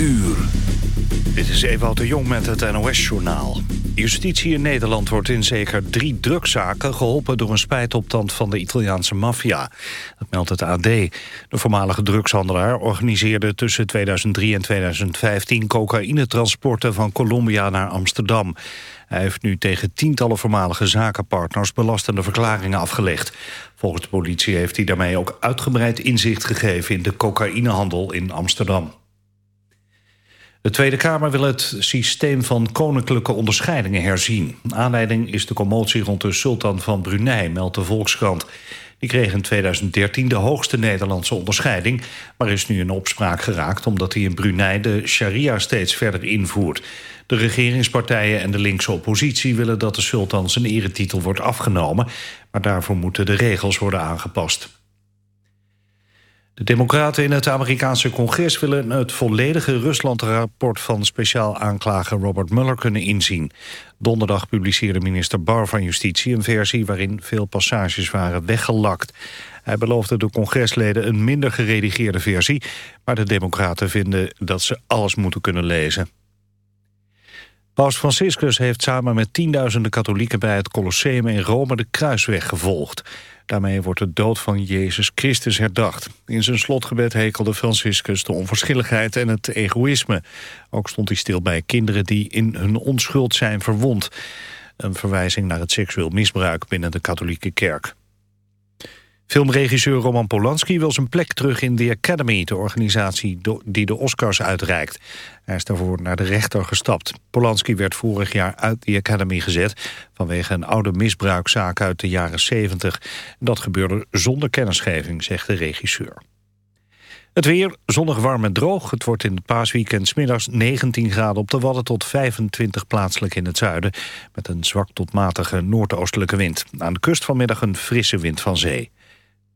uur. Dit is Ewout de Jong met het NOS-journaal. Justitie in Nederland wordt in zeker drie drugszaken geholpen door een spijtopstand van de Italiaanse maffia. Dat meldt het AD. De voormalige drugshandelaar organiseerde tussen 2003 en 2015 cocaïnetransporten van Colombia naar Amsterdam. Hij heeft nu tegen tientallen voormalige zakenpartners belastende verklaringen afgelegd. Volgens de politie heeft hij daarmee ook uitgebreid inzicht gegeven in de cocaïnehandel in Amsterdam. De Tweede Kamer wil het systeem van koninklijke onderscheidingen herzien. Aanleiding is de commotie rond de sultan van Brunei, meldt de Volkskrant. Die kreeg in 2013 de hoogste Nederlandse onderscheiding... maar is nu in opspraak geraakt omdat hij in Brunei de sharia steeds verder invoert. De regeringspartijen en de linkse oppositie willen dat de sultan zijn eretitel wordt afgenomen... maar daarvoor moeten de regels worden aangepast. De democraten in het Amerikaanse congres willen het volledige Rusland-rapport van speciaal aanklager Robert Mueller kunnen inzien. Donderdag publiceerde minister Barr van Justitie een versie waarin veel passages waren weggelakt. Hij beloofde de congresleden een minder geredigeerde versie, maar de democraten vinden dat ze alles moeten kunnen lezen. Paus Franciscus heeft samen met tienduizenden katholieken bij het Colosseum in Rome de kruisweg gevolgd. Daarmee wordt de dood van Jezus Christus herdacht. In zijn slotgebed hekelde Franciscus de onverschilligheid en het egoïsme. Ook stond hij stil bij kinderen die in hun onschuld zijn verwond. Een verwijzing naar het seksueel misbruik binnen de katholieke kerk. Filmregisseur Roman Polanski wil zijn plek terug in The Academy... de organisatie die de Oscars uitreikt. Hij is daarvoor naar de rechter gestapt. Polanski werd vorig jaar uit The Academy gezet... vanwege een oude misbruikzaak uit de jaren 70. Dat gebeurde zonder kennisgeving, zegt de regisseur. Het weer, zonnig, warm en droog. Het wordt in het paasweekend smiddags 19 graden op de Wadden... tot 25 plaatselijk in het zuiden... met een zwak tot matige noordoostelijke wind. Aan de kust vanmiddag een frisse wind van zee.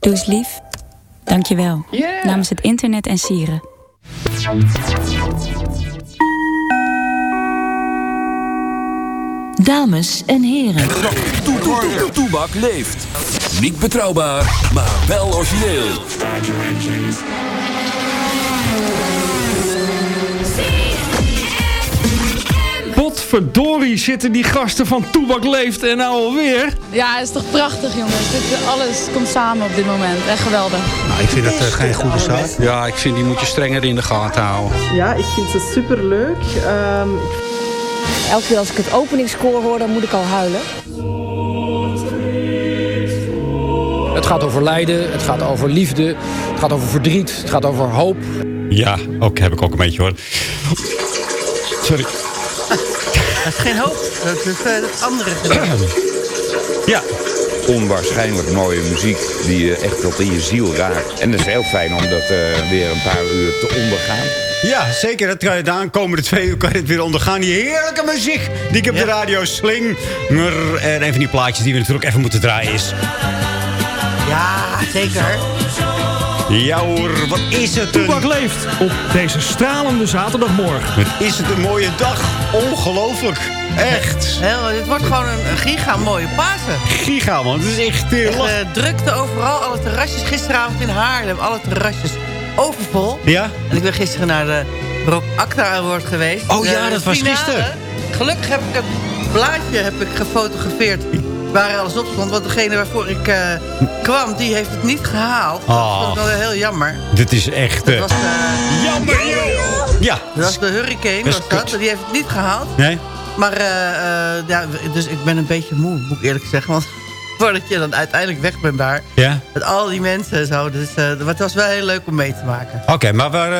Doe eens lief. Dank je wel. Namens het internet en sieren. Dames en heren. Toebak leeft. Niet betrouwbaar, maar wel origineel. Potverdorie zitten die gasten van Toebak Leeft en nou alweer. Ja, het is toch prachtig jongens. Dit, alles komt samen op dit moment. Echt geweldig. Nou, ik vind het uh, geen goede zaak. Ja, ik vind die moet je strenger in de gaten houden. Ja, ik vind ze superleuk. Um... Elke keer als ik het openingskoor hoor, dan moet ik al huilen. Het gaat over lijden, het gaat over liefde, het gaat over verdriet, het gaat over hoop. Ja, ook heb ik ook een beetje hoor. Sorry. Dat is geen hoop, dat is uh, het andere. ja. Onwaarschijnlijk mooie muziek die je echt tot in je ziel raakt. En het is heel fijn om dat uh, weer een paar uur te ondergaan. Ja, zeker. Dat kan je de aankomende twee uur kan je het weer ondergaan. Die heerlijke muziek die ik op ja. de radio sling. En een van die plaatjes die we natuurlijk even moeten draaien is... Ja, zeker. Ja hoor, wat is het een... Toebak leeft op deze stralende zaterdagmorgen. Wat is het een mooie dag. Ongelooflijk. Echt. Heel, dit wordt gewoon een giga mooie Pasen. Giga man, het is echt... Uh, uh, drukte overal, alle terrasjes. Gisteravond in Haarlem, alle terrasjes overvol. Ja? En ik ben gisteren naar de Rob Acta Award geweest. Oh ja, dat was gisteren. Gelukkig heb ik het blaadje heb ik gefotografeerd waar alles op stond. Want degene waarvoor ik uh, kwam, die heeft het niet gehaald. Oh. Dat is wel heel jammer. Dit is echt... Uh, was, uh, jammer, joh! Ja. Dat was de Hurricane, was dat. Die heeft het niet gehaald. Nee? Maar, ja, dus ik ben een beetje moe, moet ik eerlijk zeggen. Want voordat je dan uiteindelijk weg bent daar. Ja? Met al die mensen en zo. Dus, uh, het was wel heel leuk om mee te maken. Oké, okay, maar waar,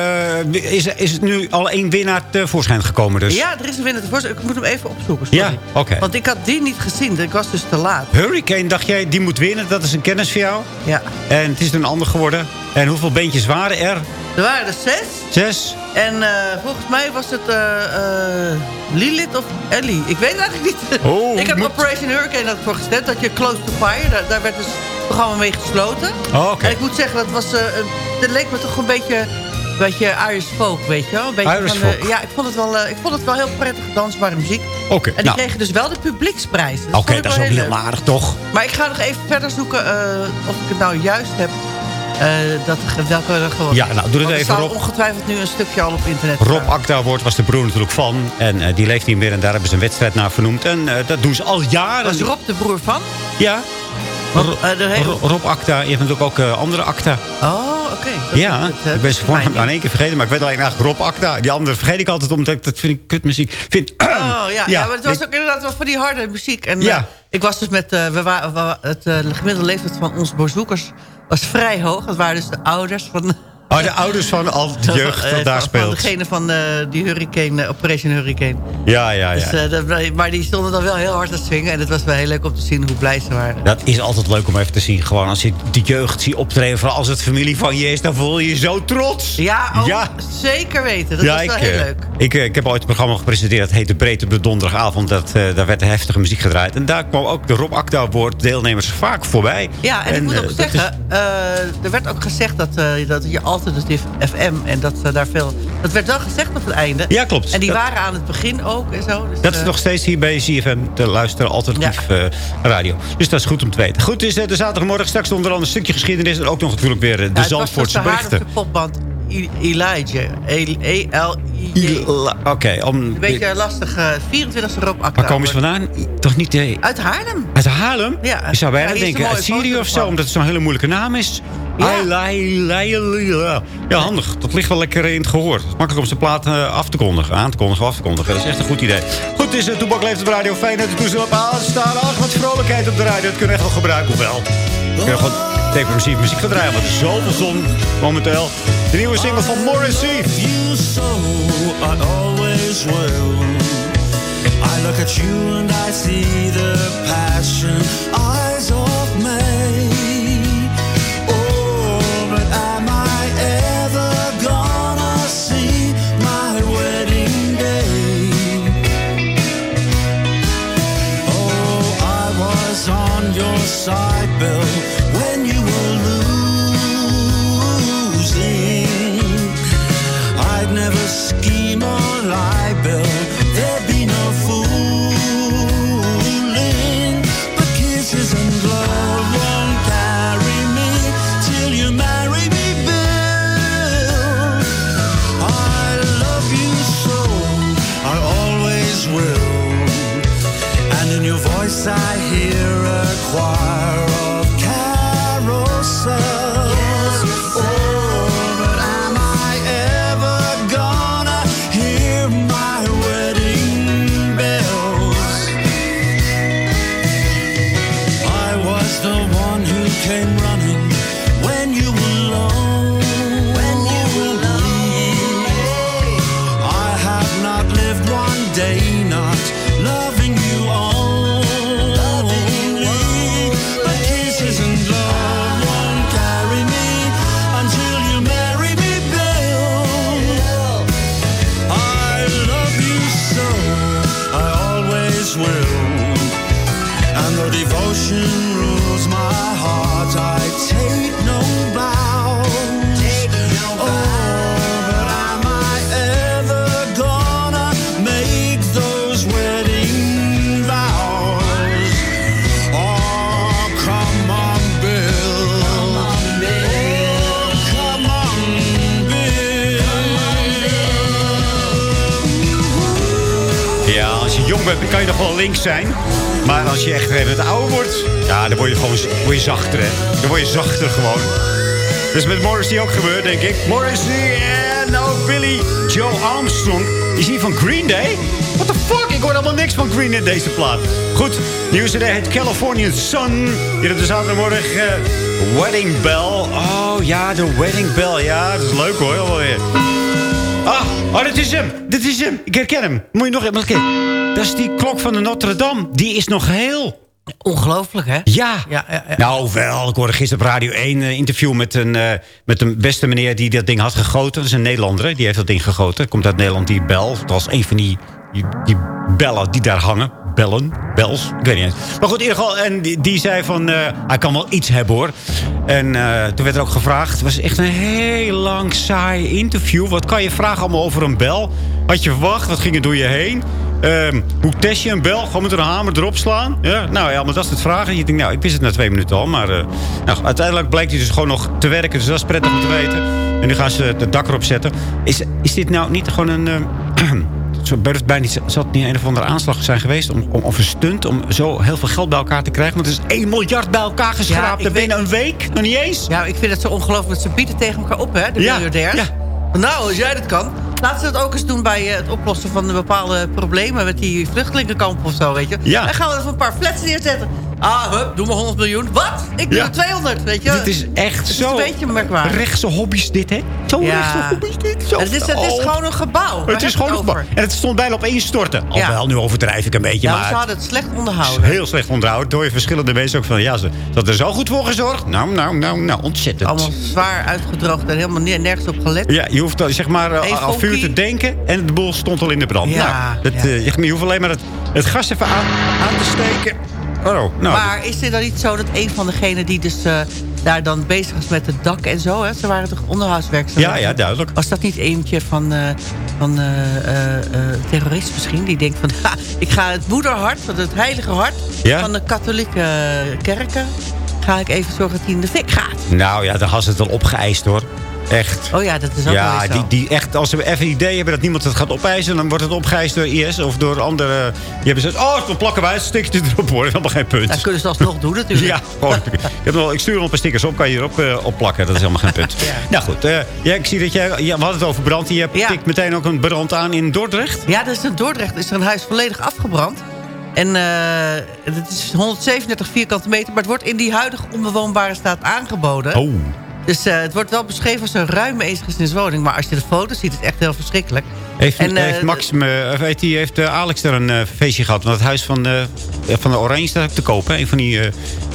uh, is, is het nu al één winnaar tevoorschijn gekomen dus? Ja, er is een winnaar tevoorschijn. Ik moet hem even opzoeken. Sorry. Ja, oké. Okay. Want ik had die niet gezien. Ik was dus te laat. Hurricane, dacht jij, die moet winnen. Dat is een kennis voor jou. Ja. En het is een ander geworden. En hoeveel beentjes waren er? Er waren er zes. Zes? En uh, volgens mij was het uh, uh, Lilith of Ellie. Ik weet het eigenlijk niet. Oh, ik heb moet... Operation Hurricane dat voor gestemd. Dat je Close to Fire, daar, daar werd dus het programma mee gesloten. Oh, okay. En ik moet zeggen, dat was, dat leek me toch een beetje, beetje Irish folk, weet je wel. Een beetje Irish van, folk. ja, ik vond, het wel, ik vond het wel heel prettig dansbare muziek. Oké. Okay, en die nou. kregen dus wel de publieksprijs. Oké, okay, dat is ook heel aardig, toch? Maar ik ga nog even verder zoeken of ik het nou juist heb. Uh, dat, welke gewoon. Ja, nou, doe het er even, Rob. ongetwijfeld nu een stukje al op internet. Rob Acta Award was de broer natuurlijk van. En uh, die leeft niet meer en daar hebben ze een wedstrijd naar vernoemd. En uh, dat doen ze al jaren. Was Rob de broer van? Ja. Rob, hele... Rob Acta, je hebt natuurlijk ook andere Acta. Oh, oké. Okay. Ja, het, ik ben voornaam aan één keer vergeten. Maar ik weet alleen eigenlijk Rob Acta. Die andere vergeet ik altijd omdat ik dat vind ik kutmuziek. Vind, oh, ja, ja. ja, maar het was ook inderdaad wel voor die harde muziek. En ja. ik was dus met, we waren, het gemiddelde leeftijd van onze bezoekers was vrij hoog. Dat waren dus de ouders van... Oh, de ouders van al de jeugd dat daar speelt. Van degene van uh, die Hurricane, uh, Operation Hurricane. Ja, ja, ja. Dus, dat, maar die stonden dan wel heel hard te swingen. En het was wel heel leuk om te zien hoe blij ze waren. Dat is altijd leuk om even te zien. Gewoon als je de jeugd ziet optreden. Vooral als het familie van je is. Dan voel je je zo trots. Ja, oh, ja. zeker weten. Dat ja, was wel ik, heel leuk. Ik, ik heb ooit een programma gepresenteerd. Dat heette Breed op de donderdagavond. Dat, daar werd heftige muziek gedraaid. En daar kwam ook de Rob Acta woord deelnemers vaak voorbij. Ja, en, en ik moet ook zeggen. Is... er werd ook gezegd dat, dat je alternatief FM en dat ze daar veel... Dat werd wel gezegd op het einde. Ja, klopt. En die dat... waren aan het begin ook en zo. Dus dat is uh... nog steeds hier bij CFM te luisteren. Alternatief ja. uh, radio. Dus dat is goed om te weten. Goed, is uh, de zaterdagmorgen straks onder andere een stukje geschiedenis. En ook nog natuurlijk weer de ja, Zandvoortse berichten. de popband Elijah. E-L-I-J. Oké. Okay, om... Een beetje lastig. 24e Rob Akta. Waar komen ze vandaan? Toch niet... Uh... Uit Haarlem. Uit Haarlem? Ja. Ik zou bijna denken uit Syrië of zo. Omdat het zo'n hele moeilijke naam is. Ja. ja, handig. Dat ligt wel lekker in het gehoor. Het is makkelijk om zijn plaat uh, af te kondigen. Aan te kondigen, af te kondigen. Dat is echt een goed idee. Goed, het is uh, Toebak leeft op de radio. Fijn dat de toestel op aanstaan. Ach, wat vrolijkheid op de radio. Dat kunnen we echt wel gebruiken. Hoewel. We kunnen gewoon depressief muziek gaan draaien. Want is zoveel zon momenteel. De nieuwe single van Morrissey. You so I always will. I look at you and I see the passion dan kan je nog wel links zijn. Maar als je echt even het ouder wordt... Ja, dan word je gewoon word je zachter, hè. Dan word je zachter gewoon. Dus met Morrissey ook gebeurd, denk ik. Morrissey en ook Billy Joe Armstrong. Is hij van Green Day? What the fuck? Ik hoor helemaal niks van Green in deze plaat. Goed, nieuws CD heet Californian Sun. Hier op de zaterdagmorgen eh, Wedding Bell. Oh ja, de Wedding Bell. Ja, dat is leuk hoor. Ah, oh, dit is hem. Dit is hem. Ik herken hem. Moet je nog even kijken. Dat is die klok van de Notre Dame. Die is nog heel. Ongelooflijk, hè? Ja. Ja, ja, ja. Nou, wel. Ik hoorde gisteren op Radio 1 een interview met een, eh, met een beste meneer die dat ding had gegoten. Dat is een Nederlander, hè, die heeft dat ding gegoten. Komt uit Nederland, die bel. Dat was een van die, die, die bellen die daar hangen. Bellen, bels, ik weet niet eens. Maar goed, in ieder geval, en die, die zei van, eh, hij kan wel iets hebben hoor. En eh, toen werd er ook gevraagd, het was echt een heel lang saai interview. Wat kan je vragen allemaal over een bel? Had je verwacht, wat ging er door je heen? Ehm, hoe test je een bel? Gewoon met een hamer erop slaan? Ja, nou ja, maar dat is het vragen. Je denkt, nou, ik wist het na twee minuten al. Maar eh, nou, uiteindelijk blijkt hij dus gewoon nog te werken. Dus dat is prettig om te weten. En nu gaan ze het dak erop zetten. Is, is dit nou niet gewoon een... eh, Zo bijna niet, zal het niet een of andere aanslag zijn geweest... Om, om, of een stunt om zo heel veel geld bij elkaar te krijgen? Want het is 1 miljard bij elkaar geschraapt Ja, binnen een week. Nog niet eens. Ja, ik vind het zo ongelooflijk. Ze bieden tegen elkaar op, hè, de Ja, miljardairs. ja. Nou, als jij dat kan. Laten ze dat ook eens doen bij eh, het oplossen van de bepaalde problemen... met die vluchtelingenkamp of zo, weet je. Ja. Dan gaan we even een paar flats neerzetten. Ah, hup, doe maar 100 miljoen. Wat? Ik doe Ja. er 200, weet je. Dit is echt Het is zo een beetje merkwaardig. rechtse hobby's dit, hè? Zo rechtse hobby's dit. Zo Het is, het is gewoon een gebouw. Waar Het is gewoon een gebouw. En het stond bijna op instorten. Ja. Alhoewel, nu overdrijf ik een beetje. Ja, maar ze hadden het slecht onderhouden. heel slecht onderhouden. Door je verschillende mensen ook van... Ja, ze hadden er zo goed voor gezorgd. Nou, nou, nou, nou, ontzettend. Allemaal zwaar uitgedroogd en helemaal ne- nergens op gelet. Ja, je hoeft dan, zeg maar uh, al vuur te denken en de boel stond al in de brand. Ja, nou, dat, ja. eh, je, je hoeft alleen maar het, het gas even aan, aan te steken. Oh, nou, maar is het dan niet zo dat een van degenen die dus eh, daar dan bezig is met het dak en zo... Hè, ze waren toch onderhoudswerkzaamheden? Ja, ja, duidelijk. Was dat niet eentje van, eh, van eh, terrorist misschien? Die denkt van, ha, ik ga het moederhart, van het heilige hart... Ja? van de katholieke kerken... ga ik even zorgen dat hij in de fik gaat. nou ja, dan had ze het al opgeëist hoor. Echt. Oh ja, dat is ook wel Ja, die, die echt, als ze even een idee hebben dat niemand het gaat opeisen... dan wordt het opgeëist door IS of door andere... Die hebben gezegd, oh, dan plakken wij het stikje erop hoor. Dat is helemaal geen punt. Dat kunnen ze alsnog doen natuurlijk. Ja, gewoon. ik, nog, ik stuur nog een paar stickers op, kan je erop eh, opplakken. Dat is helemaal geen punt. Nou goed, eh, ja, ik zie dat jij... Ja, we hadden het over brand. Je Ja. tikt meteen ook een brand aan in Dordrecht. Ja, dat is in Dordrecht is er een huis volledig afgebrand. En eh, het is 137 vierkante meter, maar het wordt in die huidige onbewoonbare staat aangeboden. Oh. Dus eh, het wordt wel beschreven als een ruime eensgezinswoning. Maar als je de foto's ziet, is het echt heel verschrikkelijk. Heeft, En, eh, heeft, Max, me- of weet heeft eh, Alex er een eh, feestje gehad? Want het huis van, de van de Oranje staat ook te kopen. Een van die... eh,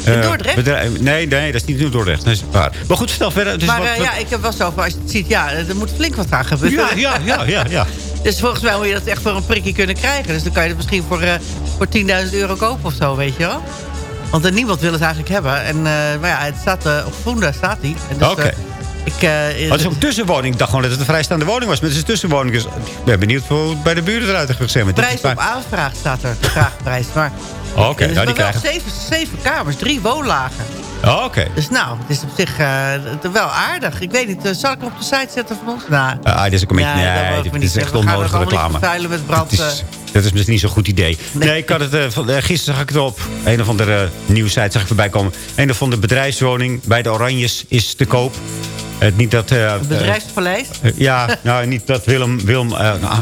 In eh, Dordrecht? nee, nee, dat is niet in Dordrecht. Dat is waar. Maar goed, vertel verder. Dus maar wat- eh, wat- ja, ik heb wel zo van, als je het ziet, ja, er moet flink wat aan gebeuren. Ja, ja, ja, ja, ja. Dus volgens mij moet je dat echt voor een prikje kunnen krijgen. Dus dan kan je het misschien voor, eh, voor 10.000 euro kopen of zo, weet je wel. Want niemand wil het eigenlijk hebben. En, eh, maar ja, het staat, eh, op Funda staat hij. Dus, Oké. ik, eh, Oh, het is ook een tussenwoning. Ik dacht gewoon dat het een vrijstaande woning was. Maar het is een tussenwoning. Dus ik ben benieuwd hoe het bij de buren eruit is Prijs op aanvraag staat er, vraagprijs. Maar Oké, Dus nou, die krijgen... zeven, zeven kamers, drie woonlagen. Oh, Oké. Dus nou, het is op zich eh, wel aardig. Ik weet niet, eh, zal ik hem op de site zetten van ons? Nou, Ah, dit is een beetje... Ja, nee, dit we is echt. We onnodige reclame. met brand, Dat is, eh. dat is misschien niet zo'n goed idee. Nee, ik had het, eh, van, eh, gisteren zag ik het op een of andere uh, nieuwsite zag ik voorbij komen. Een of andere bedrijfswoning bij de Oranjes is te koop. Eh, niet dat... eh, het bedrijfspaleis. eh, ja, nou niet dat Willem, Willem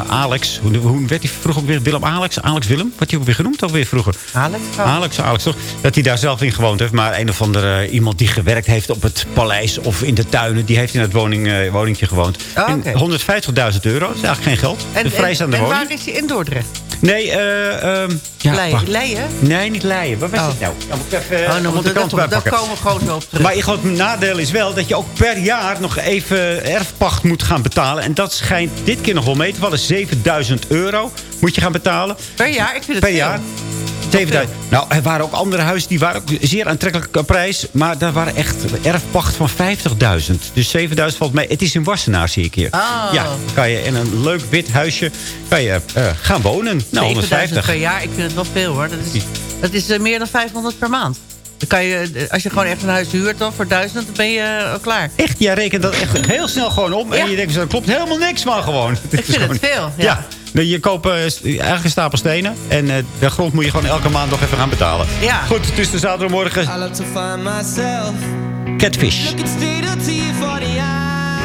Alex, hoe, hoe werd hij vroeger ook weer? Willem Alex, Alex Willem, wat hij ook weer genoemd alweer vroeger? Alex? Alex, Alex toch? Dat hij daar zelf in gewoond heeft. Maar een of andere iemand die gewerkt heeft op het paleis of in de tuinen, die heeft in het woning, woningje gewoond. Oh, oké. 150.000 euro, dat is eigenlijk geen geld. En, de vrijstaande en, en woning. waar is hij in Dordrecht? Nee, eh... ehm ja, Leien? Nee, niet Leien. Waar was Oh. het nou? Moet ik even Oh, uh, de kant dat- bij komen we gewoon op terug. Maar het nadeel is wel dat je ook per jaar nog even erfpacht moet gaan betalen. En dat schijnt dit keer nog wel mee te vallen. 7000 euro moet je gaan betalen. Per jaar? Ik vind het Per veel. jaar. 7000. Nou, er waren ook andere huizen die waren ook zeer aantrekkelijke prijs. Maar daar waren echt erfpacht van 50.000. Dus 7000 valt mee. Het is in Wassenaar, zie ik hier. Ah. Ja, kan je in een leuk wit huisje kan je, eh, gaan wonen. Nou, 7000 150. per jaar, ik vind het wel veel hoor. Dat is, dat is eh, meer dan 500 per maand. Dan kan je, eh, als je gewoon echt een huis huurt dan voor 1000, dan ben je eh, klaar. Echt, jij rekent dat echt heel snel gewoon om. En je denkt, dat klopt helemaal niks van gewoon. Ik vind het veel, ja. Nee, Je koopt eh, eigenlijk een stapel stenen. En de grond moet je gewoon elke maand nog even gaan betalen. Ja. Goed, het is de zaterdagmorgen. I love to find myself Catfish. looking straight up to you for the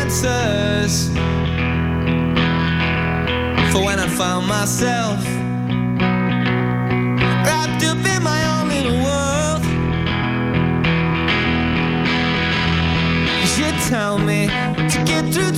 answers. For when I found myself tell me to get through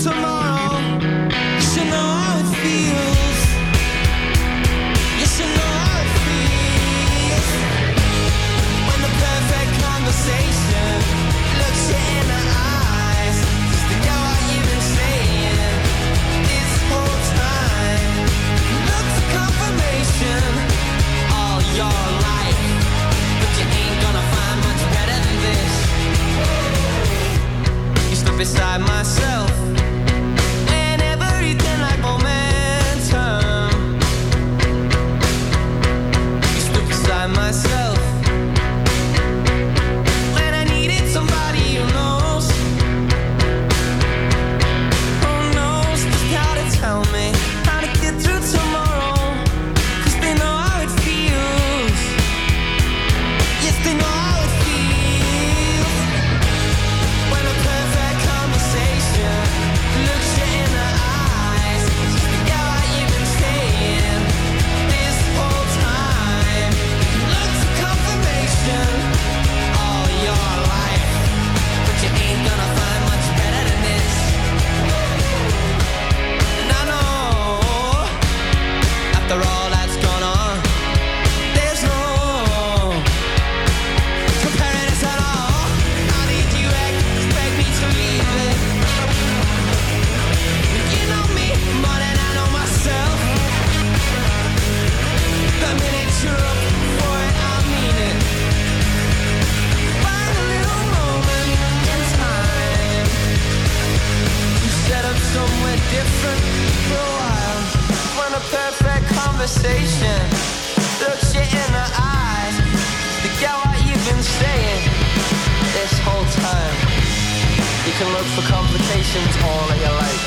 for all of your life.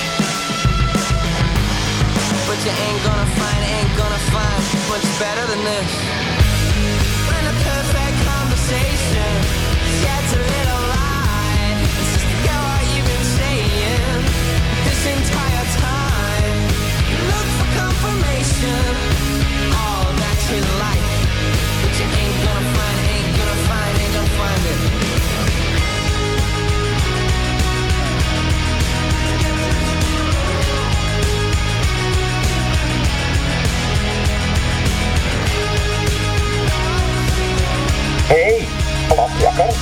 But you ain't gonna find, ain't gonna find much better than this. When a perfect conversation sheds a little Hey, gladjakker.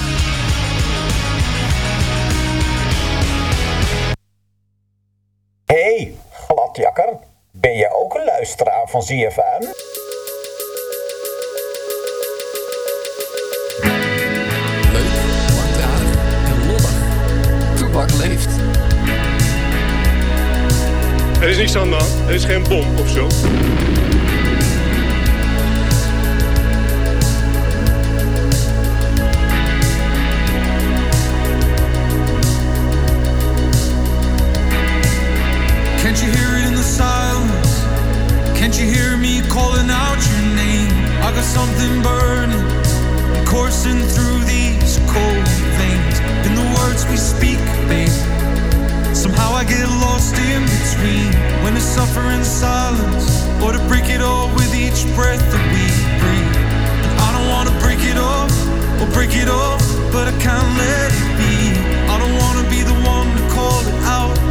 Hey, gladjakker. Ben jij ook een luisteraar van ZFM? Leuk, langdradig en lollig. Toebak leeft. Er is niks aan de hand. Er is geen bom of zo. you hear me calling out your name? I got something burning, coursing through these cold veins. In the words we speak, babe, somehow I get lost in between. When to suffer in silence, or to break it all with each breath that we breathe. And I don't wanna break it off, or break it off, but I can't let it be. I don't wanna be the one to call it out.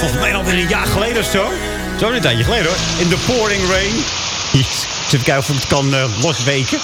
Volgens mij alweer een jaar geleden of zo. Zo een tijdje geleden hoor. In the pouring rain. Yes. Even kijken of ik het kan eh, losweken.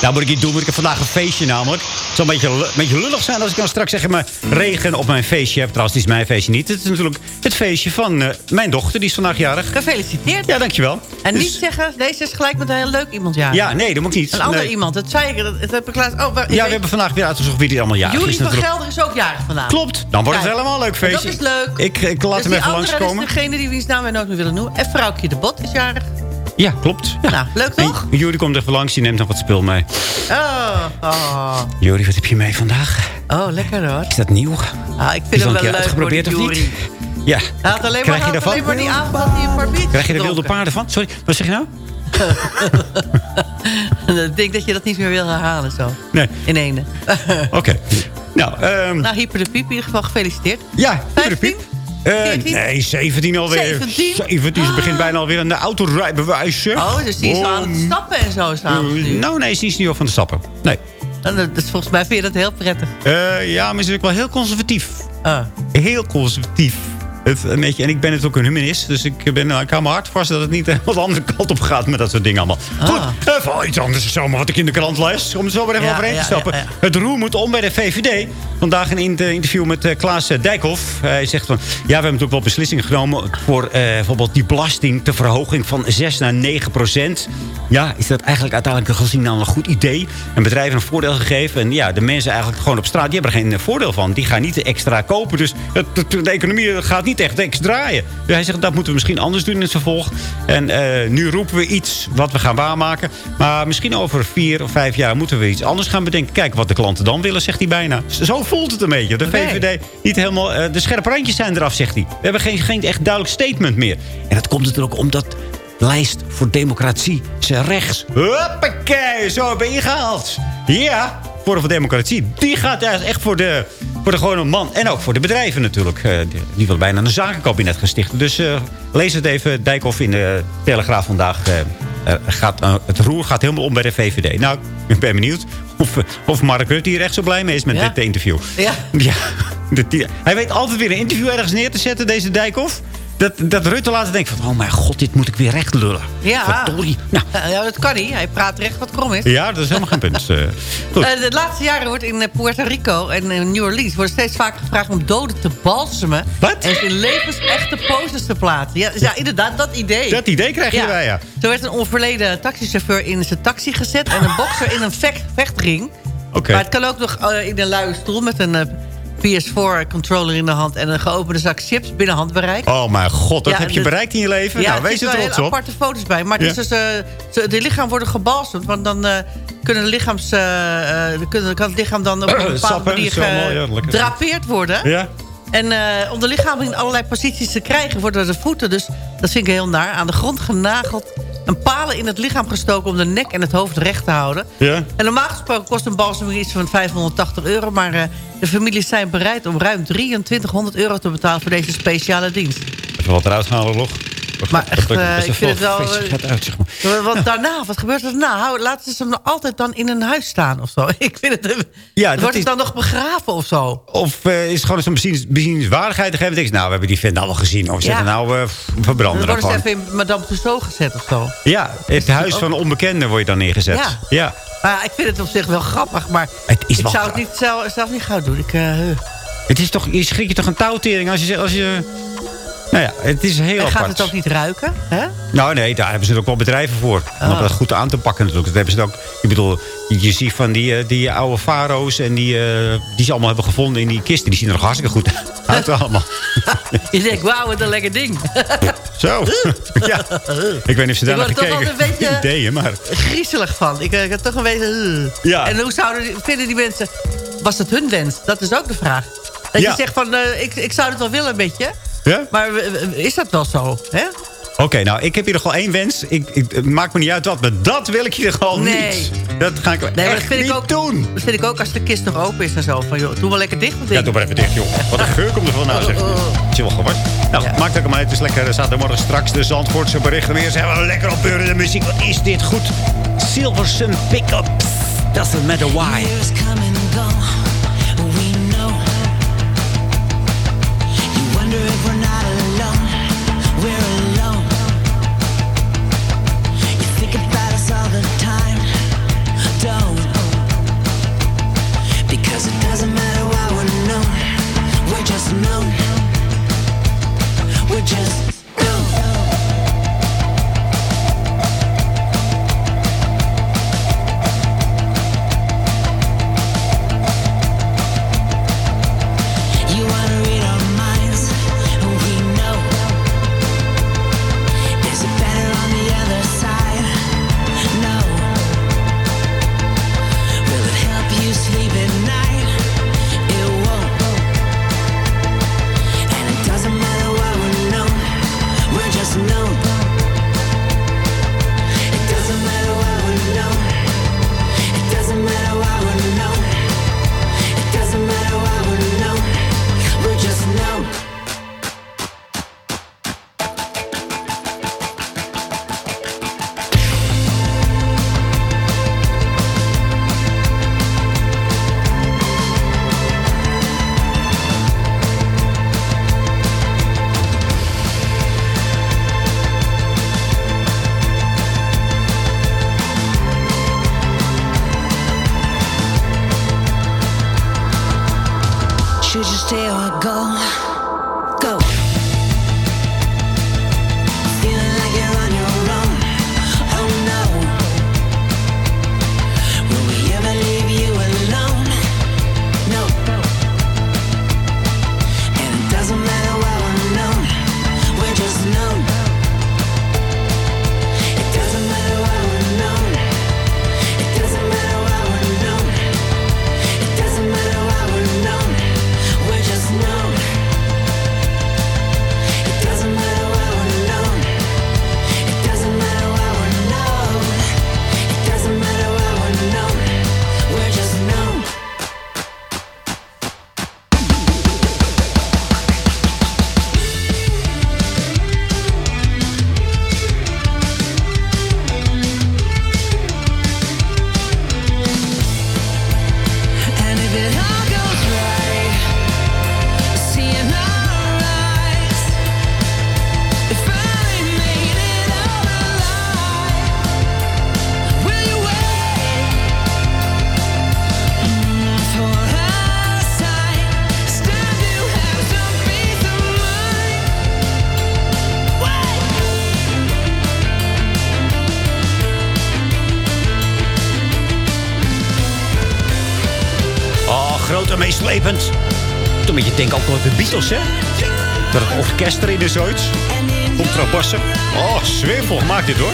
Nou moet ik iets doen, want ik heb vandaag een feestje namelijk. Het zal een beetje, een beetje lullig zijn als ik dan straks zeg maar regen op mijn feestje heb. Trouwens, het is mijn feestje niet. Het is natuurlijk het feestje van eh, mijn dochter, die is vandaag jarig. Gefeliciteerd. Ja, dankjewel. En Dus- niet zeggen, deze is gelijk met een heel leuk iemand jarig. Ja, nee, dat moet ik niet. Een ander Nee. iemand, dat zei ik. Dat, dat heb ik laatst... Oh, waar- Ja, we hebben vandaag weer uitgezocht wie die allemaal jarig Jury is van natuurlijk. Gelder is ook jarig vandaag. Klopt, dan wordt het helemaal een leuk feestje. Dat is leuk. Ik, ik laat Dus hem die even andere langskomen. is degene die wiens naam wij nooit meer willen noemen. En vrouwtje de Bot is jarig. Ja, klopt. Ja. Nou, leuk toch? En Jury komt even langs, die neemt nog wat spul mee. Oh, oh. Jury, wat heb je mee vandaag? oh lekker hoor. Is dat nieuw? Ah, ik vind een wel leuk uitgeprobeerd of die niet? Ja. Hij had alleen maar, Krijg je daarvan? alleen maar die hij een paar biertjes Krijg je er wilde paarden van? Sorry, wat zeg je nou? Ik denk dat je dat niet meer wil herhalen zo. Nee. In ene. Oké. Nou, ehm nou, Hyper de Piep in ieder geval gefeliciteerd. ja, Hyper de Piep. 14? nee, 17 alweer. 17? 17, ze begint bijna alweer aan de autorijbewijs. Oh, dus die is al aan het stappen en zo samen. Eh, nou, nee, ze is niet op van de stappen. Nee. Is volgens mij vind je dat heel prettig. Ja, maar ze is ook wel heel conservatief. Ah. Heel conservatief. Het, een beetje, en ik ben natuurlijk een humanist, dus ik, ben, ik hou me hard vast dat het niet helemaal de andere kant op gaat met dat soort dingen allemaal. Ah. Goed, even iets anders zomaar wat ik in de krant lees. Om er zo maar even Ja, overheen ja, te stappen. ja. Het roer moet om bij de VVD. Vandaag een in- interview met eh, Klaas eh, Dijkhoff. Hij zegt van, ja, we hebben natuurlijk wel beslissingen genomen... voor eh, bijvoorbeeld die belasting, de verhoging van 6 naar 9 procent. Ja, is dat eigenlijk uiteindelijk gezien al een goed idee? En bedrijven een voordeel gegeven. En ja, de mensen eigenlijk gewoon op straat, die hebben er geen eh, voordeel van. Die gaan niet extra kopen. Dus het, het- de economie gaat niet echt extra draaien. Dus hij zegt, dat moeten we misschien anders doen in het vervolg. En eh, nu roepen we iets wat we gaan waarmaken. Maar misschien over vier of vijf jaar moeten we iets anders gaan bedenken. Kijken wat de klanten dan willen, zegt hij bijna. Zo voelt het een beetje. De. VVD niet helemaal... eh, de scherpe randjes zijn eraf, zegt hij. We hebben geen, geen echt duidelijk statement meer. En dat komt natuurlijk omdat lijst voor democratie ze rechts. Hoppakee, zo ben je gehaald. Ja, Forum voor Democratie. Die gaat daar echt voor de, voor de gewone man. En ook voor de bedrijven natuurlijk. Eh, die, die wil bijna een zakenkabinet gesticht. Dus eh, lees het even. Dijkhoff in de Telegraaf vandaag. eh, gaat, het roer gaat helemaal om bij de VVD. Nou, ik ben benieuwd of, of Mark Rutte hier echt zo blij mee is met Ja. dit interview. Ja. Ja, hij weet altijd weer een interview ergens neer te zetten, deze Dijkhoff. Dat, dat Rutte later denkt van, oh mijn god, dit moet ik weer recht lullen. Ja. Verdorie. Nou, ja, dat kan niet. Hij praat recht wat krom is. ja, dat is helemaal geen punt. eh. goed. Eh, de laatste jaren wordt in eh, Puerto Rico en in New Orleans... wordt steeds vaker gevraagd om doden te balsemen... Wat? en in levensechte posters te plaatsen. Ja, ja, inderdaad, dat idee. Dat idee krijg je erbij, ja. Zo werd een onverleden taxichauffeur in zijn taxi gezet... en een bokser in een vecht, vechtring. Oké. Maar het kan ook nog eh, in een luie stoel... met een eh, PS4-controller in de hand... en een geopende zak chips binnen handbereik. Oh mijn god, dat Ja, heb je dit- bereikt in je leven? Ja, nou, wees er trots op. aparte foto's bij. Maar het is dus, eh, de lichaam worden gebalsemd. Want dan eh, kunnen de lichaams, eh, eh, kunnen- kan het lichaam dan op een bepaalde Sappen, manier gedrapeerd worden. Ja. En eh, om de lichaam in allerlei posities te krijgen... worden de voeten, dus dat vind ik heel naar... aan de grond genageld en palen in het lichaam gestoken... om de nek en het hoofd recht te houden. Ja. En normaal gesproken kost een balseming iets van 580 euro... maar eh, de families zijn bereid om ruim 2300 euro te betalen... voor deze speciale dienst. Even wat eruit halen, nog. Maar echt, eh, dat- ik vind het wel, eh, gaat uit, zeg maar. Want daarna, wat gebeurt er daarna? Hou- Laten ze hem altijd dan in een huis staan of zo. Ik vind het... Ja, dat wordt is- het dan nog begraven of zo? Of eh, is het gewoon zo'n beziens- bezienswaardigheid te geven? Denk nou, we hebben die vent nou wel gezien. Of Ja. nou eh, Dan verbranden. worden ze even in Madame Tussauds gezet of zo. Ja, het huis van onbekenden word je dan neergezet. Ja. ja. Maar ja, ik vind het op zich wel grappig, maar Het is ik zou het niet zelf, zelf niet gaan doen. Ik, eh, Het is toch, je schrik je toch een touwtering als je... Als je nou ja, het is heel en gaat apart. het ook niet ruiken? Hè? Nou nee, daar hebben ze ook wel bedrijven voor. Om Oh. dat goed aan te pakken natuurlijk. Dat hebben ze ook, ik bedoel, je ziet van die, eh, die oude farao's... en die, eh, die ze allemaal hebben gevonden in die kisten... die zien er nog hartstikke goed uit allemaal. Je denkt, wauw, wat een lekker ding. Zo. ja. Ik weet niet of ze daar Ik naar word er toch gekeken altijd een beetje- Ideeën, maar... Griezelig van. Ik, eh, ik heb toch een beetje... Ja. En hoe zouden die- vinden die mensen... Was het hun wens? Dat is ook de vraag. Dat Ja. je zegt van, ik, ik zou het wel willen een beetje. Ja? Maar eh, is dat wel zo? Hè? Oké, nou, ik heb hier nog wel één wens. Ik, ik, het maakt me niet uit wat, maar dat wil ik hier gewoon Nee. niet. Dat ga ik Nee, echt dat vind niet ik ook, doen. Dat vind ik ook als de kist nog open is en zo. Van, joh, doe wel lekker dicht. Ja, doe maar even dicht, joh. Wat een geur komt er vandaan, zeg. Het is wel geworden. Nou, maakt ook maar uit. Het is lekker eh, zaterdagmorgen straks de Zandvoortse berichten weer. Ze hebben lekker op de muziek. Wat is dit goed? Silversun Pickups. Doesn't matter why. Een denken ook wel de Beatles, hè? Dat het orkest erin is zoiets. Contrabassen. Oh, sfeervol gemaakt dit hoor.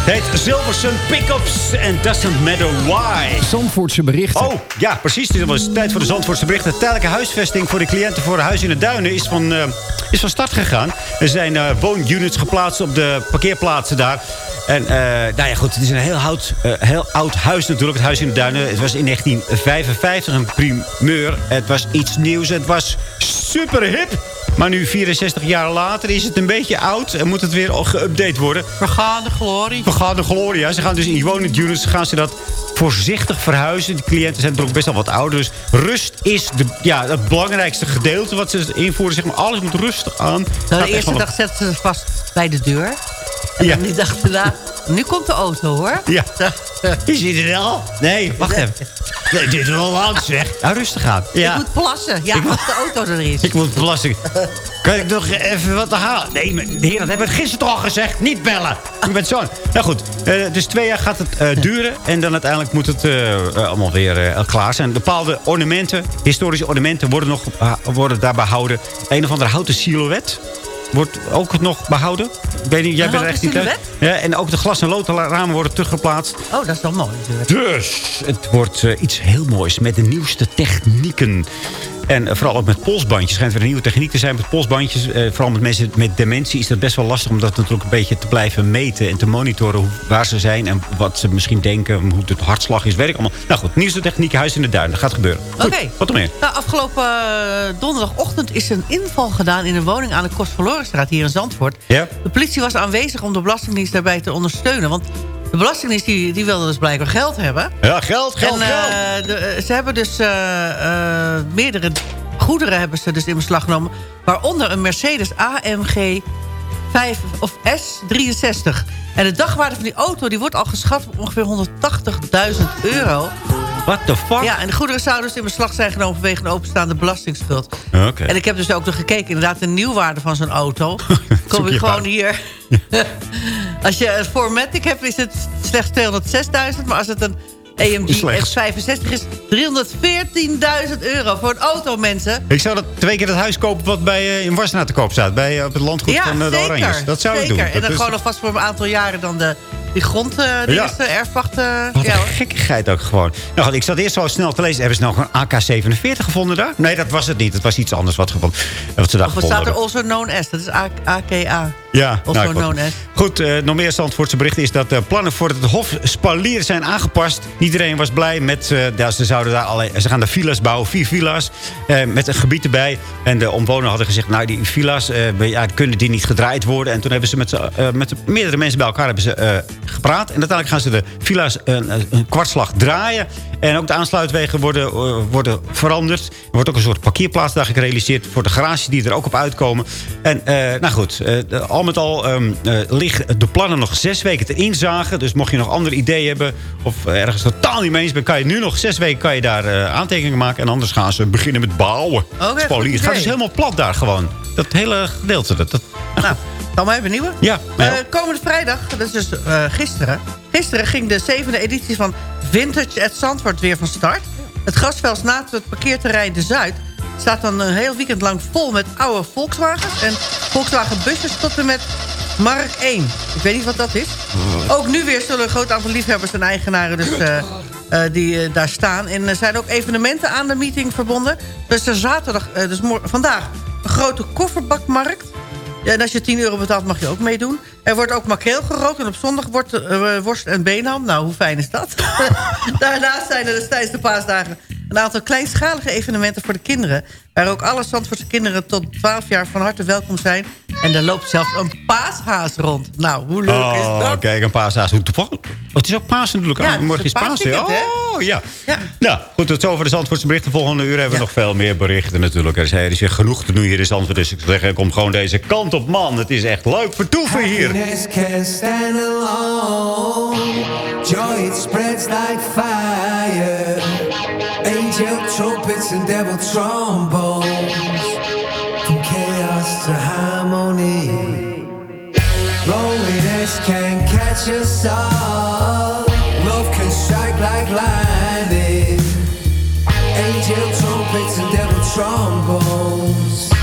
Het heet Silverson Pickups and Doesn't Matter Why. Zandvoortse berichten. Oh, ja, precies. Het was tijd voor de Zandvoortse berichten. De tijdelijke huisvesting voor de cliënten voor Huis in de Duinen is van, eh, is van start gegaan. Er zijn eh, woonunits geplaatst op de parkeerplaatsen daar. En eh, nou ja, goed, het is een heel oud, eh, heel oud huis natuurlijk, het Huis in de Duinen. Het was in 1955 een primeur. Het was iets nieuws, het was super hip. Maar nu, 64 jaar later, is het een beetje oud en moet het weer geüpdate worden. Vergaande glorie. Vergaande glorie, ja. Ze gaan dus in woningunits gaan ze dat voorzichtig verhuizen. De cliënten zijn natuurlijk best wel wat ouder. Dus rust is de, ja, het belangrijkste gedeelte wat ze invoeren. Zeg maar, alles moet rustig aan. Nou, de eerste dag zetten ze vast bij de deur. Ja. die dag daarna, nu komt de auto hoor. Ja. Is hij er al? Nee, wacht even. Nee, dit is wel lang zeg. Nou, rustig aan. Ja. Ik moet plassen. Ja, Ik als de auto er is. Ik moet belasting. Kan ik nog even wat halen? Nee, meneer, dat hebben we gisteren toch al gezegd. Niet bellen. U bent zo'n. Nou goed, eh, dus twee jaar gaat het eh, duren. En dan uiteindelijk moet het eh, allemaal weer klaar zijn. Bepaalde ornamenten, historische ornamenten, worden, nog, worden daar behouden. Een of andere houten silhouet wordt ook nog behouden. Ik weet niet, jij bent er echt niet. Ja, en ook de glas- en loodramen worden teruggeplaatst. Oh, dat is wel mooi natuurlijk. Dus het wordt eh, iets heel moois met de nieuwste technieken. En vooral ook met polsbandjes. schijnt weer een nieuwe techniek te zijn met polsbandjes. Eh, vooral met mensen met dementie is dat best wel lastig... om dat natuurlijk een beetje te blijven meten en te monitoren... Hoe, waar ze zijn en wat ze misschien denken... hoe het hartslag is, weet ik allemaal. Nou goed, nieuwste techniek, huis in de duin. Dat gaat gebeuren. Oké. Wat nog meer? Nou, afgelopen eh, donderdagochtend is een inval gedaan... in een woning aan de Kostverlorenstraat hier in Zandvoort. Ja? De politie was aanwezig om de Belastingdienst daarbij te ondersteunen. Want de Belastingdienst die, die wilde dus blijkbaar geld hebben. Ja, geld, geld, en, eh, geld. de- eh, ze hebben dus eh, meerdere goederen hebben ze dus in beslag genomen. Waaronder een Mercedes AMG 5 of S63. En de dagwaarde van die auto die wordt al geschat op ongeveer 180.000 euro. What the fuck? Ja, en de goederen zouden dus in beslag zijn genomen vanwege een openstaande belastingsschuld. Oké. En ik heb dus ook nog gekeken, inderdaad, de nieuwwaarde van zo'n auto. Kom je je gewoon uit. hier. als je een Formatic hebt, is het slechts 206.000. Maar als het een AMG Slechts. S65 is, 314.000 euro voor een auto, mensen. Ik zou dat twee keer het huis kopen wat bij, eh, in Wassenaar te koop staat. Bij, eh, op het landgoed Ja, van eh, de zeker. Oranjes. Dat zou ik zeker. doen. En Dat dan is- gewoon alvast voor een aantal jaren dan de, die grond, eh die Ja. is de erfpacht. eh, Wat ja, gekkigheid ook gewoon. Nou ik zat eerst zo snel te lezen. Hebben ze nou een AK-47 gevonden daar? Nee, dat was het niet. Het was iets anders wat, gevonden, wat ze daar Of gevonden staat er also known as? Dat is AKA. Ja, Also nou, known goed. as. Goed, eh, nog meer Zandvoortse berichten is dat de plannen voor het Hof Spalier zijn aangepast. Iedereen was blij met, eh, ja, ze, zouden daar alle, ze gaan de villa's bouwen, vier villa's, eh, met een gebied erbij. En de omwonenden hadden gezegd, nou die villa's, eh, ja, kunnen die niet gedraaid worden? En toen hebben ze met, eh, met meerdere mensen bij elkaar hebben ze, eh, gepraat. En uiteindelijk gaan ze de villa's een, een kwartslag draaien. En ook de aansluitwegen worden, eh, worden veranderd. Er wordt ook een soort parkeerplaats daar gerealiseerd... voor de garages die er ook op uitkomen. En eh, nou goed, eh, al met al ehm, eh, liggen de plannen nog zes weken te inzagen. Dus mocht je nog andere ideeën hebben... of ergens totaal niet mee eens bent... kan je nu nog zes weken kan je daar aantekeningen maken. En anders gaan ze beginnen met bouwen. Goed Het gaat dus helemaal plat daar gewoon. Dat hele gedeelte. Dat, dat, Nou, dan maar even nieuwe. ja, Eh, komende vrijdag, dat is dus eh, gisteren. Gisteren ging de zevende editie van Vintage at Zandvoort weer van start. Het grasveld naast het parkeerterrein De Zuid... staat dan een heel weekend lang vol met oude Volkswagens... en Volkswagen busjes tot en met Mark 1. Ik weet niet wat dat is. Ook nu weer zullen een groot aantal liefhebbers en eigenaren dus, eh, die daar staan. En er zijn ook evenementen aan de meeting verbonden. Dus er zaterdag, dus vandaag, een grote kofferbakmarkt... Ja, en als je 10 euro betaalt mag je ook meedoen. Er wordt ook makreel gerookt en op zondag wordt eh, worst en beenham. Nou, hoe fijn is dat? Daarnaast zijn er dus tijdens de paasdagen een aantal kleinschalige evenementen voor de kinderen. Waar ook alle Zandvoortse kinderen tot 12 jaar van harte welkom zijn. En er loopt zelfs een paashaas rond. Nou, hoe leuk is Oh, dat? kijk, een paashaas. Hoe toevallig. Het is ook Pasen natuurlijk. Ja, Ah, Morgen is hè? Oh, ja. Ja. Nou, goed, tot zover de Zandvoortse berichten. Volgende uur hebben we nog veel meer berichten natuurlijk. Er is, er is genoeg te doen hier in Zandvoort. Dus ik zou zeggen, kom gewoon deze kant op, man. Het is echt leuk vertoeven hier. Stand alone. Joy it spreads like fire. Angel trumpets and devil trombones. From chaos to harmony. Loneliness can catch us all. Love can strike like lightning. Angel trumpets and devil trombones.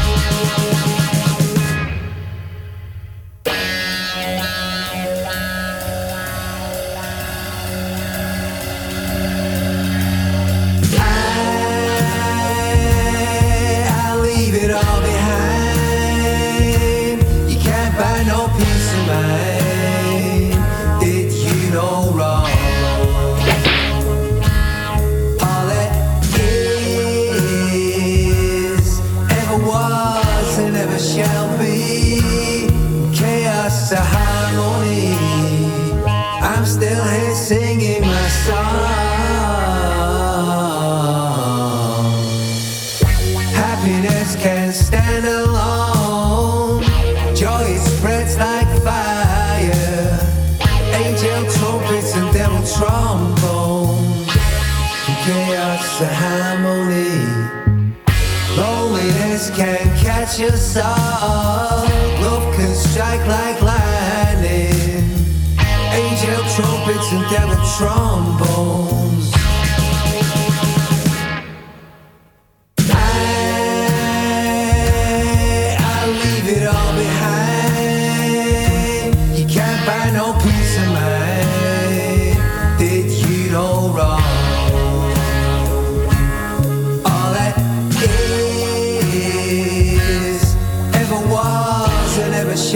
star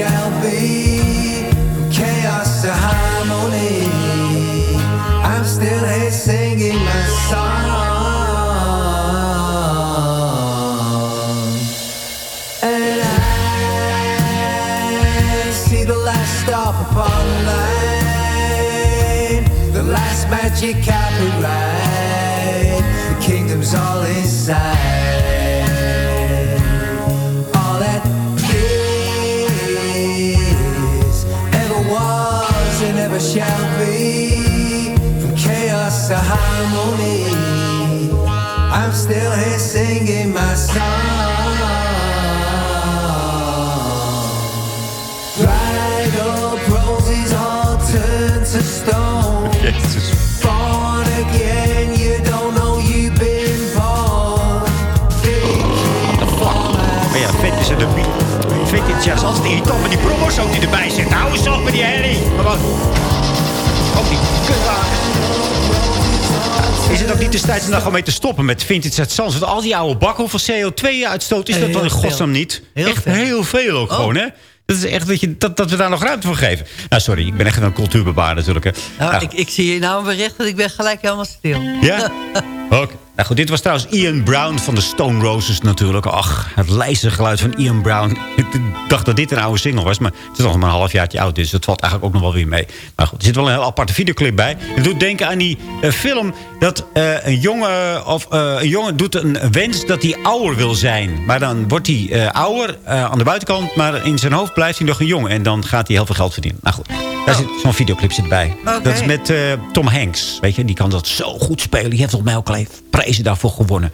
shall be. From chaos to harmony. I'm still here singing my song. And I see the last stop upon the line, the last magic copyright. Hou eens op met die herrie. Gewoon. Ook die kutwagen. Is het ook niet de tijd om daar gewoon mee te stoppen met Vintage uit Zans? Want al die oude bakken, hoeveel CO2-uitstoot is dat dan in godsnaam niet? Heel echt veel. heel veel ook Oh. gewoon, hè? Dat is echt dat, je, dat, dat we daar nog ruimte voor geven. Nou, sorry, ik ben echt een cultuurbewaarder natuurlijk. hè. Nou, Nou, ik, ik zie je nou een bericht en ik ben gelijk helemaal stil. Ja? Oké. Nou goed, dit was trouwens Ian Brown van de Stone Roses natuurlijk. Ach, het lijzige geluid van Ian Brown. Ik dacht dat dit een oude single was, maar het is nog maar een halfjaartje oud. Dus dat valt eigenlijk ook nog wel weer mee. Maar goed, er zit wel een heel aparte videoclip bij. Het doet denken aan die eh, film dat eh, een, jongen, of, eh, een jongen doet een wens dat hij ouder wil zijn. Maar dan wordt hij ouder aan de buitenkant, maar in zijn hoofd blijft hij nog een jongen. En dan gaat hij heel veel geld verdienen. Nou goed, daar zit zo'n videoclip zit bij. Dat is met Tom Hanks. Weet je, die kan dat zo goed spelen. Die heeft volgens mij ook prijzen daarvoor gewonnen.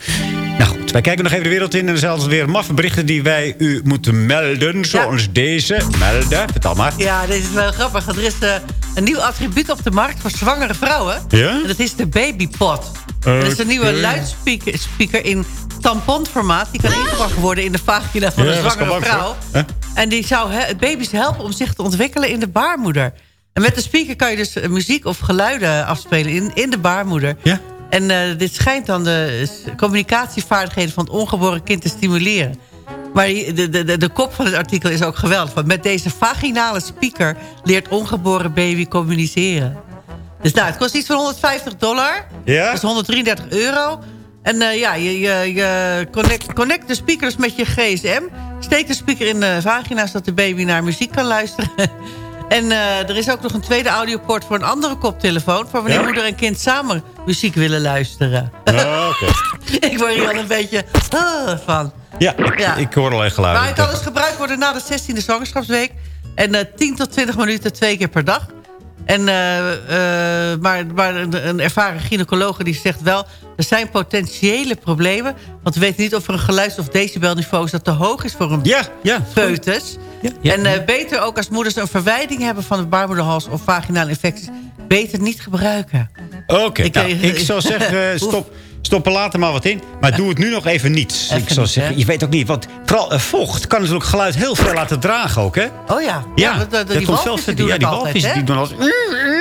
Nou goed, wij kijken nog even de wereld in. En er zijn altijd weer maffe berichten die wij u moeten melden. Zoals deze. Melden, vertel maar. Ja, dit is wel grappig. Er is eh, een nieuw attribuut op de markt voor zwangere vrouwen. Ja? En dat is de babypot. Dat is een nieuwe luidspreker speaker in tamponformaat. Die kan ingebracht worden in de vagina van Ja, een zwangere vrouw. En die zou he- baby's helpen om zich te ontwikkelen in de baarmoeder. En met de speaker kan je dus eh, muziek of geluiden afspelen in, in de baarmoeder. Ja. En eh, dit schijnt dan de communicatievaardigheden van het ongeboren kind te stimuleren. Maar de, de, de kop van het artikel is ook geweldig. Want met deze vaginale speaker leert ongeboren baby communiceren. Dus nou, het kost iets van 150 dollar. Ja? Dat is 133 euro. En eh, ja, je, je, je connect, connect de speakers met je gsm. Steek de speaker in de vagina, zodat de baby naar muziek kan luisteren. En eh, er is ook nog een tweede audioport voor een andere koptelefoon... voor wanneer Ja? moeder en kind samen muziek willen luisteren. Ah, Oké. ik word hier al een beetje ah, van. Ja, ik, Ja. ik hoor al een geluid. Maar hij kan dus gebruikt worden na de 16e zwangerschapsweek. En eh 10 tot 20 minuten twee keer per dag. En, eh, eh, maar maar een, een ervaren gynaecoloog die zegt wel... er zijn potentiële problemen. Want we weten niet of er een geluids- of decibelniveau is... dat te hoog is voor een Ja, ja. foetus. ja. en eh, beter ook als moeders een verwijding hebben... van de baarmoederhals of vaginale infecties... beter niet gebruiken. Oké, Ik- nou, ik- zou zeggen, stop. Stop er later maar wat in. Maar doe het nu nog even niet. ik zou niet, zeggen, hè? je weet ook niet. Want vooral eh, vocht kan natuurlijk geluid heel veel laten dragen ook, hè? Oh ja. Ja, dat die komt walvissen verder. doen Ja, die walvissen die doen als...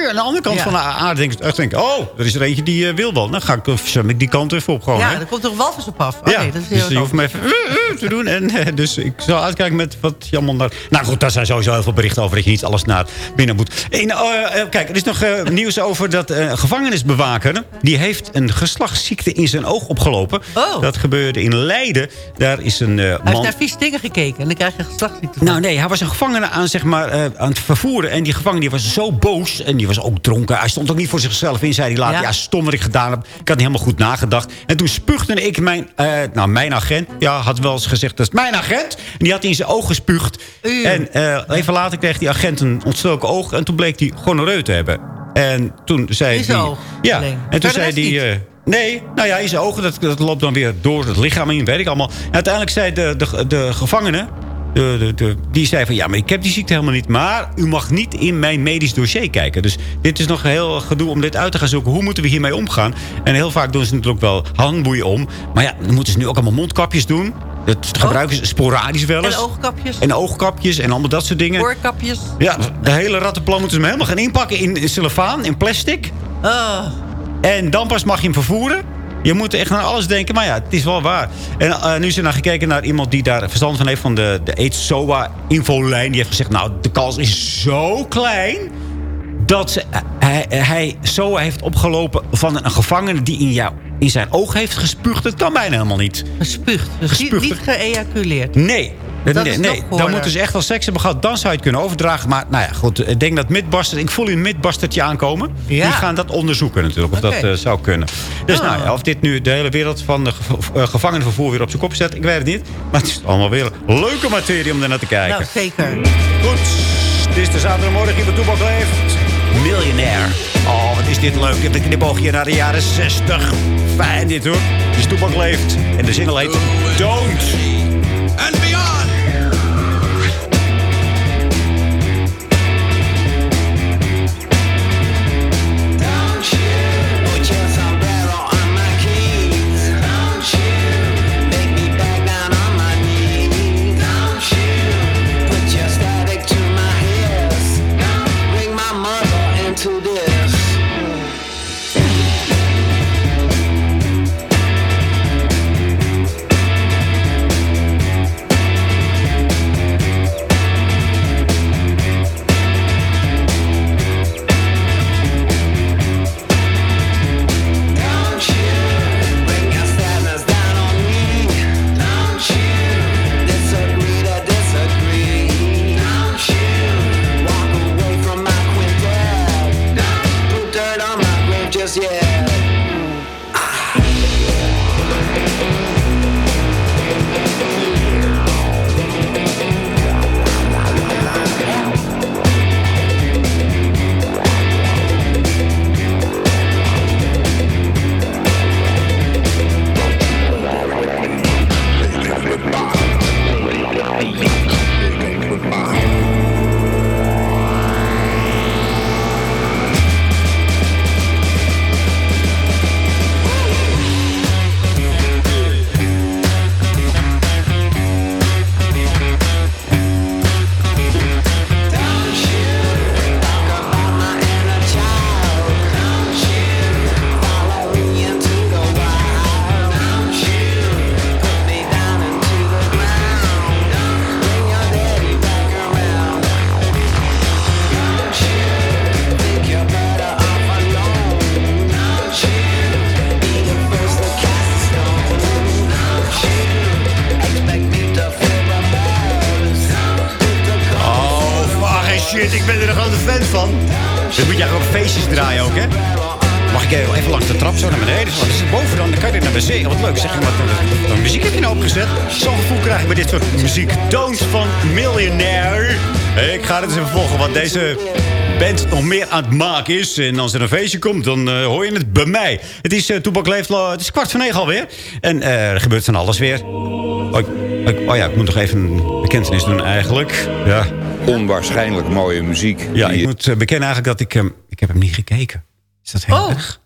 Aan de andere kant Ja. van de aarde denk ik echt denken... oh, er is er eentje die eh, wil wel. Dan ga ik, ik die kant even op gewoon, Ja, hè? er komt toch walvis op af? Oh ja, nee, dat is dus heel je hoeft me even te doen. En, eh, dus ik zal uitkijken met wat je allemaal naar... Nou goed, daar zijn sowieso heel veel berichten over... dat je niet alles naar binnen moet. En, eh, eh, kijk, er is nog eh, nieuws over dat eh, gevangenisbewaker... die heeft een geslachtsziekte in zijn oog opgelopen. Oh. Dat gebeurde in Leiden. Daar is een eh, Hij man... heeft naar vies dingen gekeken en dan krijg je een geslachtsziekte. Nou nee, hij was een gevangene aan, zeg maar, eh, aan het vervoeren. En die gevangene die was zo boos. En die was ook dronken. Hij stond ook niet voor zichzelf in. Zei hij later, ja, Ja. stom wat ik gedaan heb. Ik had niet helemaal goed nagedacht. En toen spuugde ik mijn, eh, nou, mijn agent. Ja, had wel eens gezegd, dat is mijn agent. En die had in zijn oog gespuugd. En even later kreeg die agent een ontstoken oog. En toen bleek hij gonoreu te hebben. En toen zei oog Ja, alleen. en toen zei hij... eh, Nee, nou ja, in zijn ogen, dat, dat loopt dan weer door het lichaam in, weet ik allemaal. En uiteindelijk zei de, de, de gevangene, de, de, de, die zei van... ja, maar ik heb die ziekte helemaal niet, maar u mag niet in mijn medisch dossier kijken. Dus dit is nog een heel gedoe om dit uit te gaan zoeken. Hoe moeten we hiermee omgaan? En heel vaak doen ze natuurlijk wel handboeien om. Maar ja, dan moeten ze nu ook allemaal mondkapjes doen. Dat gebruiken ze sporadisch wel eens. En oogkapjes. En oogkapjes en allemaal dat soort dingen. Oorkapjes. Ja, de hele rattenplan moeten ze hem helemaal gaan inpakken in, in cellofaan, in plastic. Oh. En dan pas mag je hem vervoeren. Je moet echt naar alles denken, maar ja, het is wel waar. En eh, nu is er naar gekeken naar iemand die daar verstand van heeft... van de, de AIDS-SOA-infolijn. Die heeft gezegd, nou, de kans is zo klein... dat hij, hij SOA heeft opgelopen van een gevangene... die in, jou, in zijn oog heeft gespuugd. Dat kan bijna helemaal niet. Gespuugd. Dus niet, Gespuugd. niet geëjaculeerd. Nee. Dat nee, is nee. dan moeten ze echt wel seks hebben gehad. Dan zou je het kunnen overdragen. Maar nou ja, goed. Ik denk dat Midbusters... Ik voel een Midbustertje aankomen. Ja. Die gaan dat onderzoeken natuurlijk. Of dat eh, zou kunnen. Dus nou ja, of dit nu de hele wereld van de eh, gevangenenvervoer weer op zijn kop zet. Ik weet het niet. Maar het is allemaal weer leuke materie om er naar te kijken. Nou, zeker. Goed. Het is de zaterdagmorgen hier bij Toebak leeft. Miljonair. Oh, wat is dit leuk. Een knipoogje naar de jaren 60. Fijn dit hoor. Het is Toebak leeft. En de single heet Don't. And beyond. Don't Dit moet je eigenlijk op feestjes draaien ook, hè? Mag ik even langs de trap zo naar beneden? Want het boven dan? Dan kan je naar beneden. Wat leuk. Zeg je wat, wat, muziek heb je nou opgezet? Zo'n gevoel krijg ik bij dit soort muziek. Don't van Millionaire. Ik ga het eens even volgen wat deze band nog meer aan het maken is. En als er een feestje komt, dan eh, hoor je het bij mij. Het is uh, Toebak Leeft, het is kwart voor negen alweer. En eh, er gebeurt van alles weer. Oh, oh ja, ik moet nog even een bekentenis doen eigenlijk. Ja. Onwaarschijnlijk mooie muziek. Ja, die- ik moet eh, bekennen eigenlijk dat ik... hem ik heb hem niet gekeken. Is dat heel Oh. erg?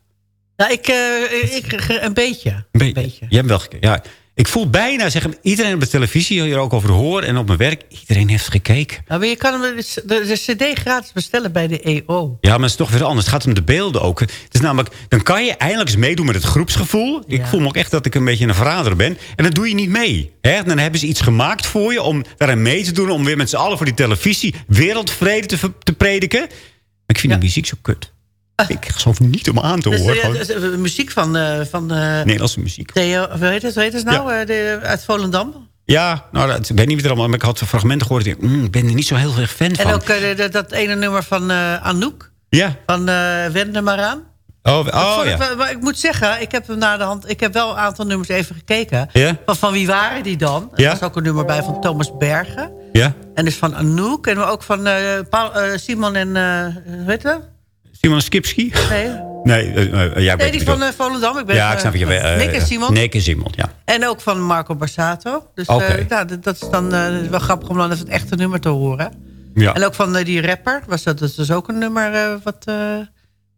Nou, ik, eh, ik, een beetje. Een beetje. Je hebt wel gekeken. Ja. Ik voel bijna, zeg, iedereen op de televisie hier ook over hoor en op mijn werk, iedereen heeft gekeken. Nou, maar je kan hem de, de, de cd gratis bestellen bij de EO. Ja, maar het is toch weer anders. Het gaat om de beelden ook. Het is namelijk, dan kan je eindelijk eens meedoen met het groepsgevoel. Ik voel me ook echt dat ik een beetje een verrader ben. En dan doe je niet mee. Hè? Dan hebben ze iets gemaakt voor je om daarin mee te doen. Om weer met z'n allen voor die televisie wereldvrede te, te prediken. Maar ik vind die muziek zo kut. Ik geloof niet om aan te Dus, horen. eh, dus, eh, muziek van, eh, van eh, Nederlandse muziek. Theo, hoe heet het, heet het nou? Eh, de, uit Volendam. Ja, nou, dat, ik weet niet wie er allemaal, maar ik had fragmenten gehoord. Ik, mm, ben er niet zo heel erg fan van. En ook dat ene nummer van Anouk. Ja. Van eh Wend er maar aan. Oh, oh ik ja. ik moet zeggen, ik heb hem naar de hand. Ik heb wel een aantal nummers even gekeken. Ja? Van, van wie waren die dan? Er Ja? was ook een nummer bij van Thomas Bergen. Ja? En dus van Anouk. En ook van Paul, Simon en... eh hoe heet dat? Simon Skipski? Nee, Nee, jij nee die van eh, Volendam. Ik ben, Ja, ik snap je. eh, Nick en Simon. Nick en Simon, ja. En ook van Marco Borsato. Dus eh, nou, dat, is dan wel grappig om dan even het echte nummer te horen. Ja. En ook van die rapper. Was dat, dat is dus ook een nummer wat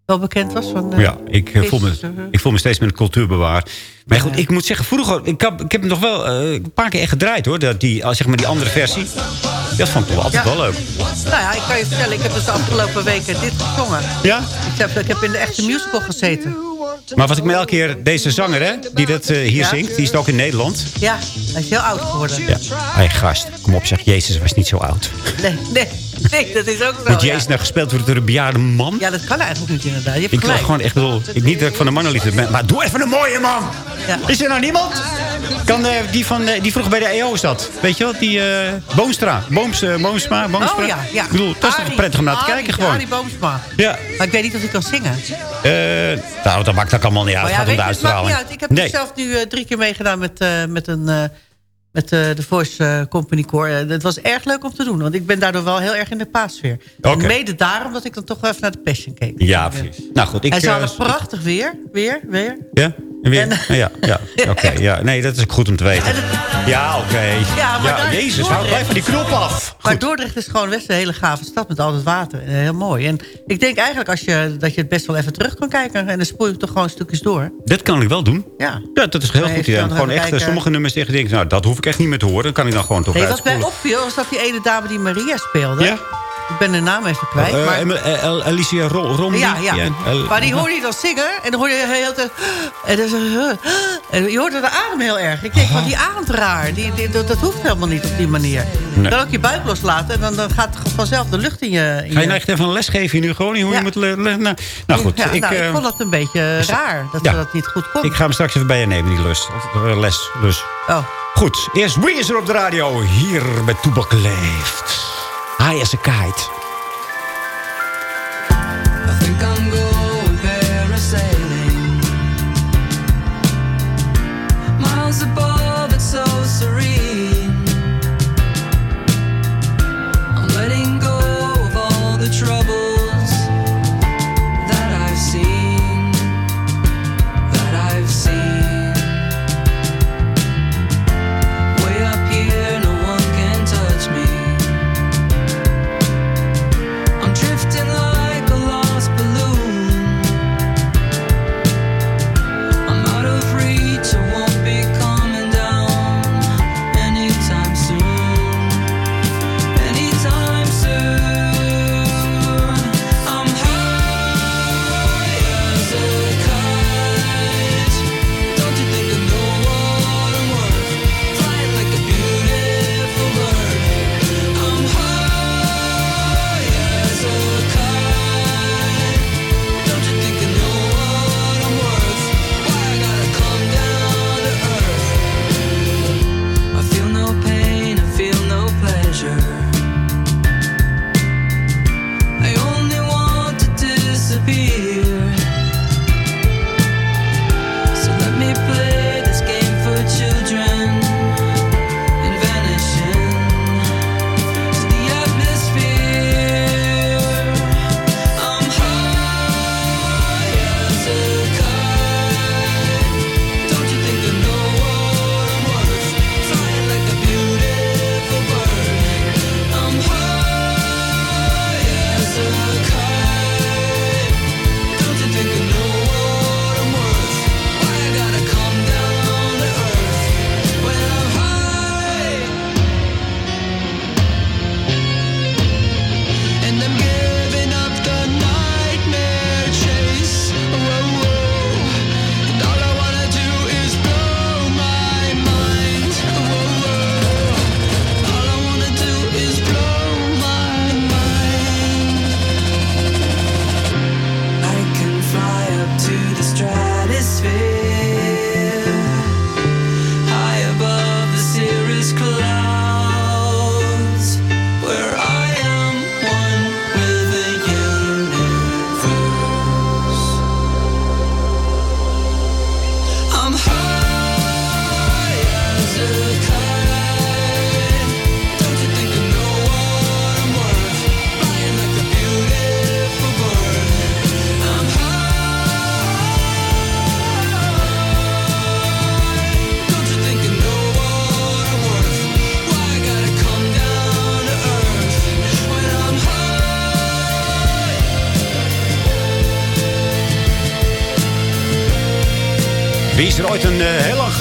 wel bekend was. Van, eh, Ja, ik, eh, voel me, eh, ik voel me steeds met cultuur bewaard. Maar goed, ik moet zeggen, vroeger... Ik heb, ik heb hem nog wel een paar keer echt gedraaid, hoor. Dat die, als zeg maar die andere versie. Dat vond ik toch altijd Ja. wel leuk. Nou ja, ik kan je vertellen, ik heb dus de afgelopen weken dit gezongen. Ja? Ik heb, ik heb in de echte musical gezeten. Maar wat ik me elke keer... Deze zanger, hè, die dat eh, hier Ja. zingt, die is ook in Nederland. Ja, hij is heel oud geworden. Ja. Hé, gast, kom op, zeg. Jezus was niet zo oud. Nee, nee, nee, dat is ook zo. Dat ja. Jezus nou gespeeld wordt door een bejaarde man. Ja, dat kan eigenlijk niet inderdaad. Je hebt Ik gelijk. gewoon echt bedoel, ik, niet dat ik van de mannenliefde ben, maar doe even een mooie man. Ja. Is er nou niemand? Kan eh, die van eh, die vroeger bij de EO zat, weet je wat? Die eh Boomstra, Booms, Boomsma, Boomstra. Oh ja, ja. Ik bedoel, dat is toch prettig om naar te Arie, kijken gewoon. Arie Boomsma. Ja. Maar ik weet niet of hij kan zingen. Nou, dat maakt ook allemaal niet uit. Maar Het ja, gaat om de het uitstraling. uit. Ik heb nee. dus zelf nu eh, drie keer meegedaan met, eh, met, een, eh, met eh, de Voice eh, Company Core. Eh, Het was erg leuk om te doen, want ik ben daardoor wel heel erg in de paassfeer. Oké. En mede daarom dat ik dan toch wel even naar de Passion keek. Ja, precies. Nou goed, ik... Hij zou prachtig weer, weer, weer. Ja? Weer? En- ja, ja. Oké, ja. Nee, dat is goed om te weten. Ja, oké. Ja, is Jezus, hou, blijf van die knop af. Maar Dordrecht is gewoon best een hele gave stad met al het water. Heel mooi. En ik denk eigenlijk als je, dat je het best wel even terug kan kijken. En dan spoel je toch gewoon stukjes door. Dat kan ik wel doen. Ja. Ja, dat is heel Nee, goed kan Gewoon echt kijken. sommige nummers tegen denk ik, nou, dat hoef ik echt niet meer te horen. Dan kan ik dan gewoon toch Nee, wat mij opviel was dat die ene dame die Maria speelde. Ja? Ik ben de naam even kwijt. Eh, maar, eh, El- Alicia Ro- Romney? ja, ja. El- maar die hoorde je dan zingen. En dan hoorde je heel de, en, dan zo- en je hoorde de adem heel erg. Ik denk, van die ademt raar. Die, die- dat, dat hoeft helemaal niet op die manier. Nee. Je kan ook je buik loslaten. En dan, dan gaat vanzelf de lucht in je... In Ga je nou echt even een les geven hier nu gewoon? Hoe Ja. je moet nou, nou goed, ja, ik, nou, ik eh, vond dat een beetje raar. Dat ja. ze dat niet goed kon. ik ga hem straks even bij je nemen, die lust. Eh, les, dus. Oh. Goed, eerst Weezer op de radio. Hier bij Toebak Leeft. High as a kite.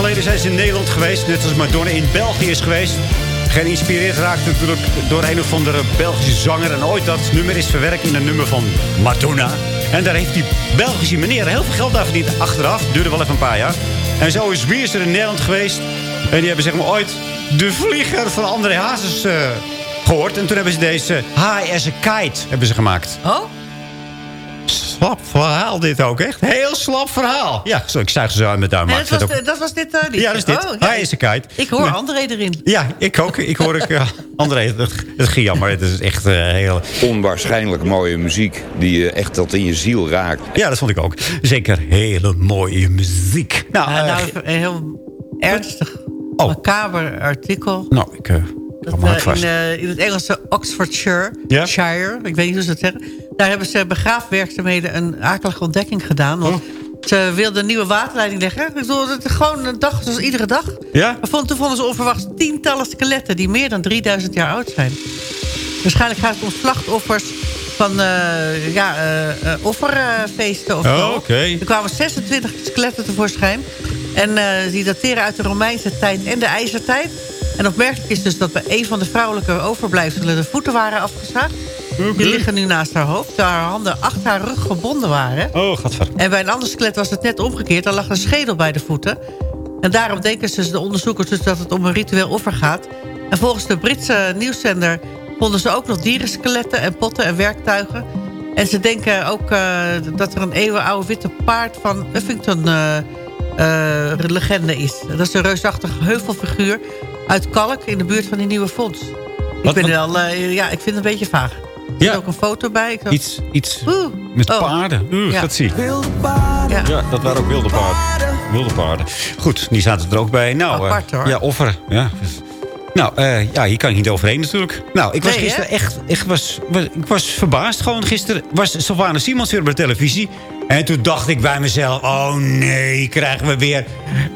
Geleden zijn ze in Nederland geweest. Net als Madonna in België is geweest. Geïnspireerd raakt natuurlijk door een of andere Belgische zanger. En ooit dat nummer is verwerkt in een nummer van Madonna. En daar heeft die Belgische meneer heel veel geld aan verdiend. Achteraf, duurde wel even een paar jaar. En zo is Wie is er in Nederland geweest. En die hebben zeg maar ooit de vlieger van André Hazes eh, gehoord. En toen hebben ze deze High as a Kite hebben ze gemaakt. Oh? Slap verhaal dit ook, echt. Heel slap verhaal. Ja, zo, ik zuig ze zo uit mijn duim. Dat, was, het dat was dit uh, ook- Ja, dat is dit. Oh, ja. High as a Kite. Ik hoor. André erin. Ja, ik ook. Ik hoor ik, uh, André, dat, dat is jammer. Het is echt eh, heel... Onwaarschijnlijk mooie muziek die je echt tot in je ziel raakt. Ja, dat vond ik ook. Zeker hele mooie muziek. Nou, Uh, eh, nou, een heel ernstig, macaber artikel. nou ik... eh Dat, eh, vast. in, eh, in het Engelse Oxfordshire? Shire, ik weet niet hoe ze dat zeggen. Daar hebben ze begraafwerkzaamheden een akelige ontdekking gedaan. Want Oh. ze wilden een nieuwe waterleiding leggen. Ik bedoel, het gewoon een dag zoals iedere dag. Ja? Vond- toen vonden ze onverwachts tientallen skeletten... die meer dan 3000 jaar oud zijn. Waarschijnlijk gaat het om slachtoffers van eh, ja, eh, eh, offerfeesten of Oh, zo. oké. Er kwamen 26 skeletten tevoorschijn. En die dateren uit de Romeinse tijd en de IJzertijd. En opmerkelijk is dus dat bij een van de vrouwelijke overblijfselen... de voeten waren afgezaagd. Die liggen nu naast haar hoofd. Terwijl haar handen achter haar rug gebonden waren. Oh, gadver. En bij een ander skelet was het net omgekeerd. Daar lag een schedel bij de voeten. En daarom denken ze, de onderzoekers dus dat het om een ritueel offer gaat. En volgens de Britse nieuwszender vonden ze ook nog dierenskeletten en potten en werktuigen. En ze denken ook eh, dat er een eeuwenoude witte paard van Uffington eh, eh, legende is. Dat is een reusachtig heuvelfiguur uit kalk in de buurt van die nieuwe fonds. Ik, ben wel, ja, ik vind het een beetje vaag. Er Ja. zit ook een foto bij. Ik dacht, Iets, iets Oeh. met Oh. paarden. Oeh, Ja. dat zie ik. Ja. Ja, dat waren ook wilde paarden. Wilde paarden. Goed, die zaten er ook bij. Nou, eh, Apart, hoor. Ja, offeren. Ja. Nou, eh, ja, hier kan ik niet overheen natuurlijk. Nou, ik was Nee, gisteren hè? echt, echt was, was, ik was verbaasd. Gewoon gisteren was Sylvana Simons weer op de televisie. En toen dacht ik bij mezelf... Oh nee, krijgen we weer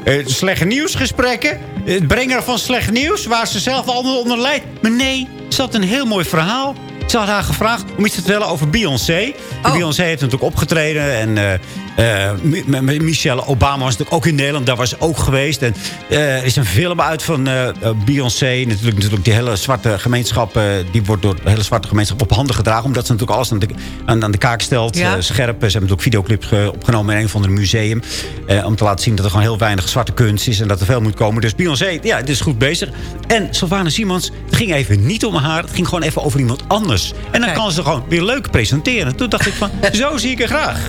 eh, slechte nieuwsgesprekken? Het brengen van slecht nieuws, waar ze zelf al onder leidt. Maar nee, ze had een heel mooi verhaal. Ze had haar gevraagd om iets te vertellen over Beyoncé. Oh. Beyoncé heeft natuurlijk opgetreden. En eh, eh, Mi- Michelle Obama was natuurlijk ook in Nederland. Daar was ze ook geweest. En eh, er is een film uit van eh, eh, Beyoncé. Natuurlijk, natuurlijk die hele zwarte gemeenschap. eh, die wordt door de hele zwarte gemeenschap op handen gedragen. Omdat ze natuurlijk alles aan de, aan, aan de kaak stelt. Ja. eh, scherp. Ze hebben natuurlijk videoclips ge- opgenomen in een van de museum. eh, om te laten zien dat er gewoon heel weinig zwarte kunst is. En dat er veel moet komen. Dus Beyoncé, ja, het is goed bezig. En Sylvana Simons, het ging even niet om haar. Het ging gewoon even over iemand anders. En dan kan ze gewoon weer leuk presenteren. Toen dacht ik van, zo zie ik er graag.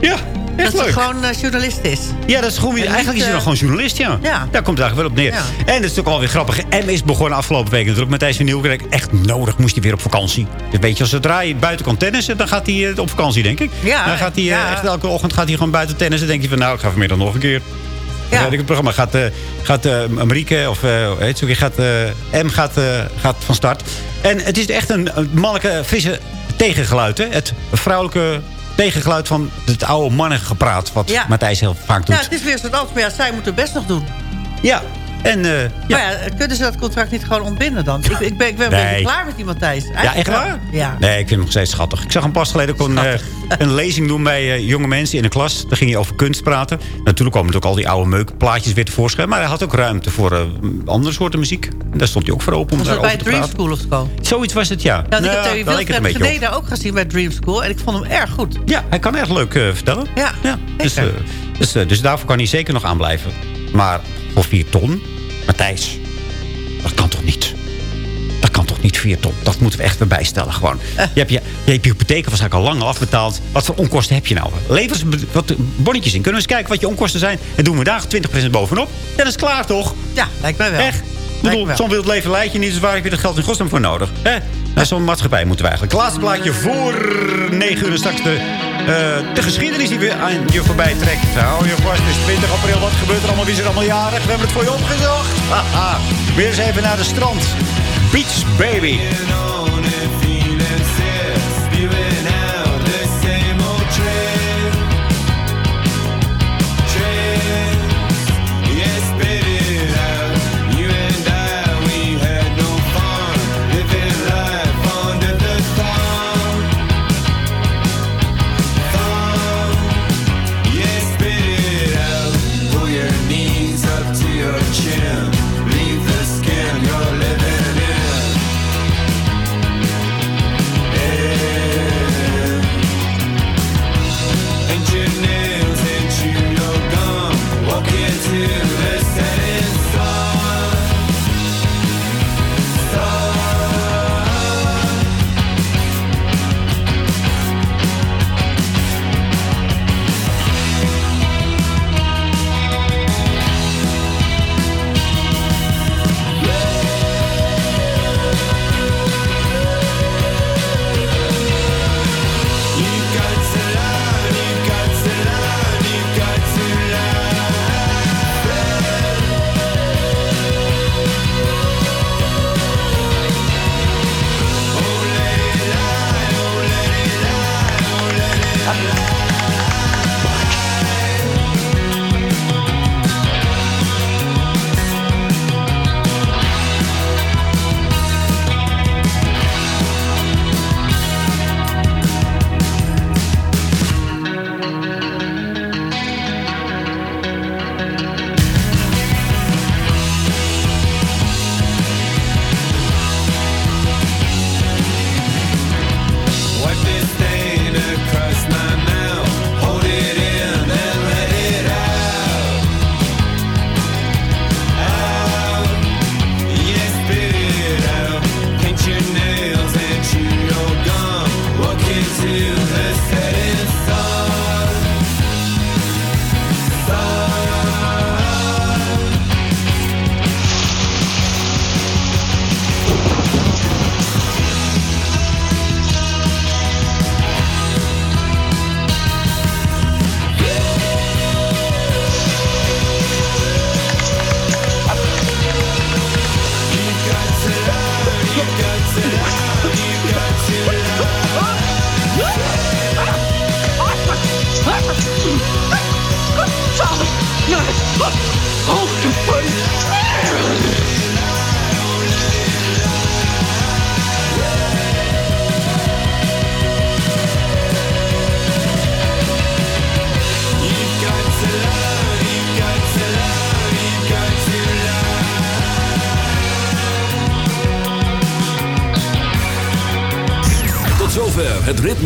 Ja, echt dat leuk. ze gewoon eh, journalist is. Ja, dat is gewoon eigenlijk is ze eh, dan gewoon journalist, ja. Ja. Daar komt het eigenlijk wel op neer. Ja. En dat is ook alweer grappig. M is begonnen afgelopen week natuurlijk. Matthijs van Nieuwkerk, echt nodig, moest hij weer op vakantie. Dus weet je, als zodra je buiten kan tennissen, dan gaat hij eh, op vakantie, denk ik. Ja, dan gaat hij eh, echt elke ochtend gaat hij gewoon buiten tennissen. Dan denk je van, nou, ik ga vanmiddag nog een keer. Ja. Weet ik het programma gaat, eh gaat eh Marieke, of eh, hoe heet ook, gaat, eh, M gaat, eh, gaat van start. En het is echt een, een mannelijke, frisse tegengeluid. Hè? Het vrouwelijke tegengeluid van het oude mannengepraat. Wat Ja. Matthijs heel vaak doet. Ja, het is weer zo'n anders. Maar ja, zij moeten het best nog doen. Ja, en eh, ja. Maar ja, kunnen ze dat contract niet gewoon ontbinden dan? Ik, ik ben, ik ben een beetje klaar met die Matthijs. Ja, echt waar? Ja. Nee, ik vind hem nog steeds schattig. Ik zag hem pas geleden een, eh, een lezing doen bij eh, jonge mensen in de klas. Daar ging hij over kunst praten. Natuurlijk komen ook al die oude meukplaatjes weer tevoorschijn. Maar hij had ook ruimte voor andere soorten muziek. En daar stond hij ook voor open om Was daarover bij te Dream praten. School of zo? Zoiets was het, ja. Ja, Nou, ik heb daar Wilfred op. Geneda ook gezien bij Dream School. En ik vond hem erg goed. Ja, hij kan echt leuk vertellen. Ja, Dus, eh, dus, eh, dus daarvoor kan hij zeker nog aanblijven. Maar voor 4 ton, Matthijs, dat kan toch niet? Dat kan toch niet 4 ton? Dat moeten we echt weer bijstellen gewoon. Eh. Je hebt je, je hebt je hypotheek waarschijnlijk al lang afbetaald. Wat voor onkosten heb je nou? Lever eens wat bonnetjes in. Kunnen we eens kijken wat je onkosten zijn? En doen we daar 20% bovenop? Dat is klaar toch? Ja, lijkt mij wel. Echt? Ik bedoel, wel. zo'n wild leven leid je niet. Dus waar heb je dat geld in godsnaam voor nodig? Hè? Naar zo'n maatschappij moeten we eigenlijk. Laatste plaatje voor 9 uur. Straks de, eh, de geschiedenis die weer aan je voorbij trekt. Hou je vast, is 20 april. Wat gebeurt er allemaal? Wie is er allemaal jarig? We hebben het voor je opgezocht. Haha. Weer eens even naar de strand. Beach Baby.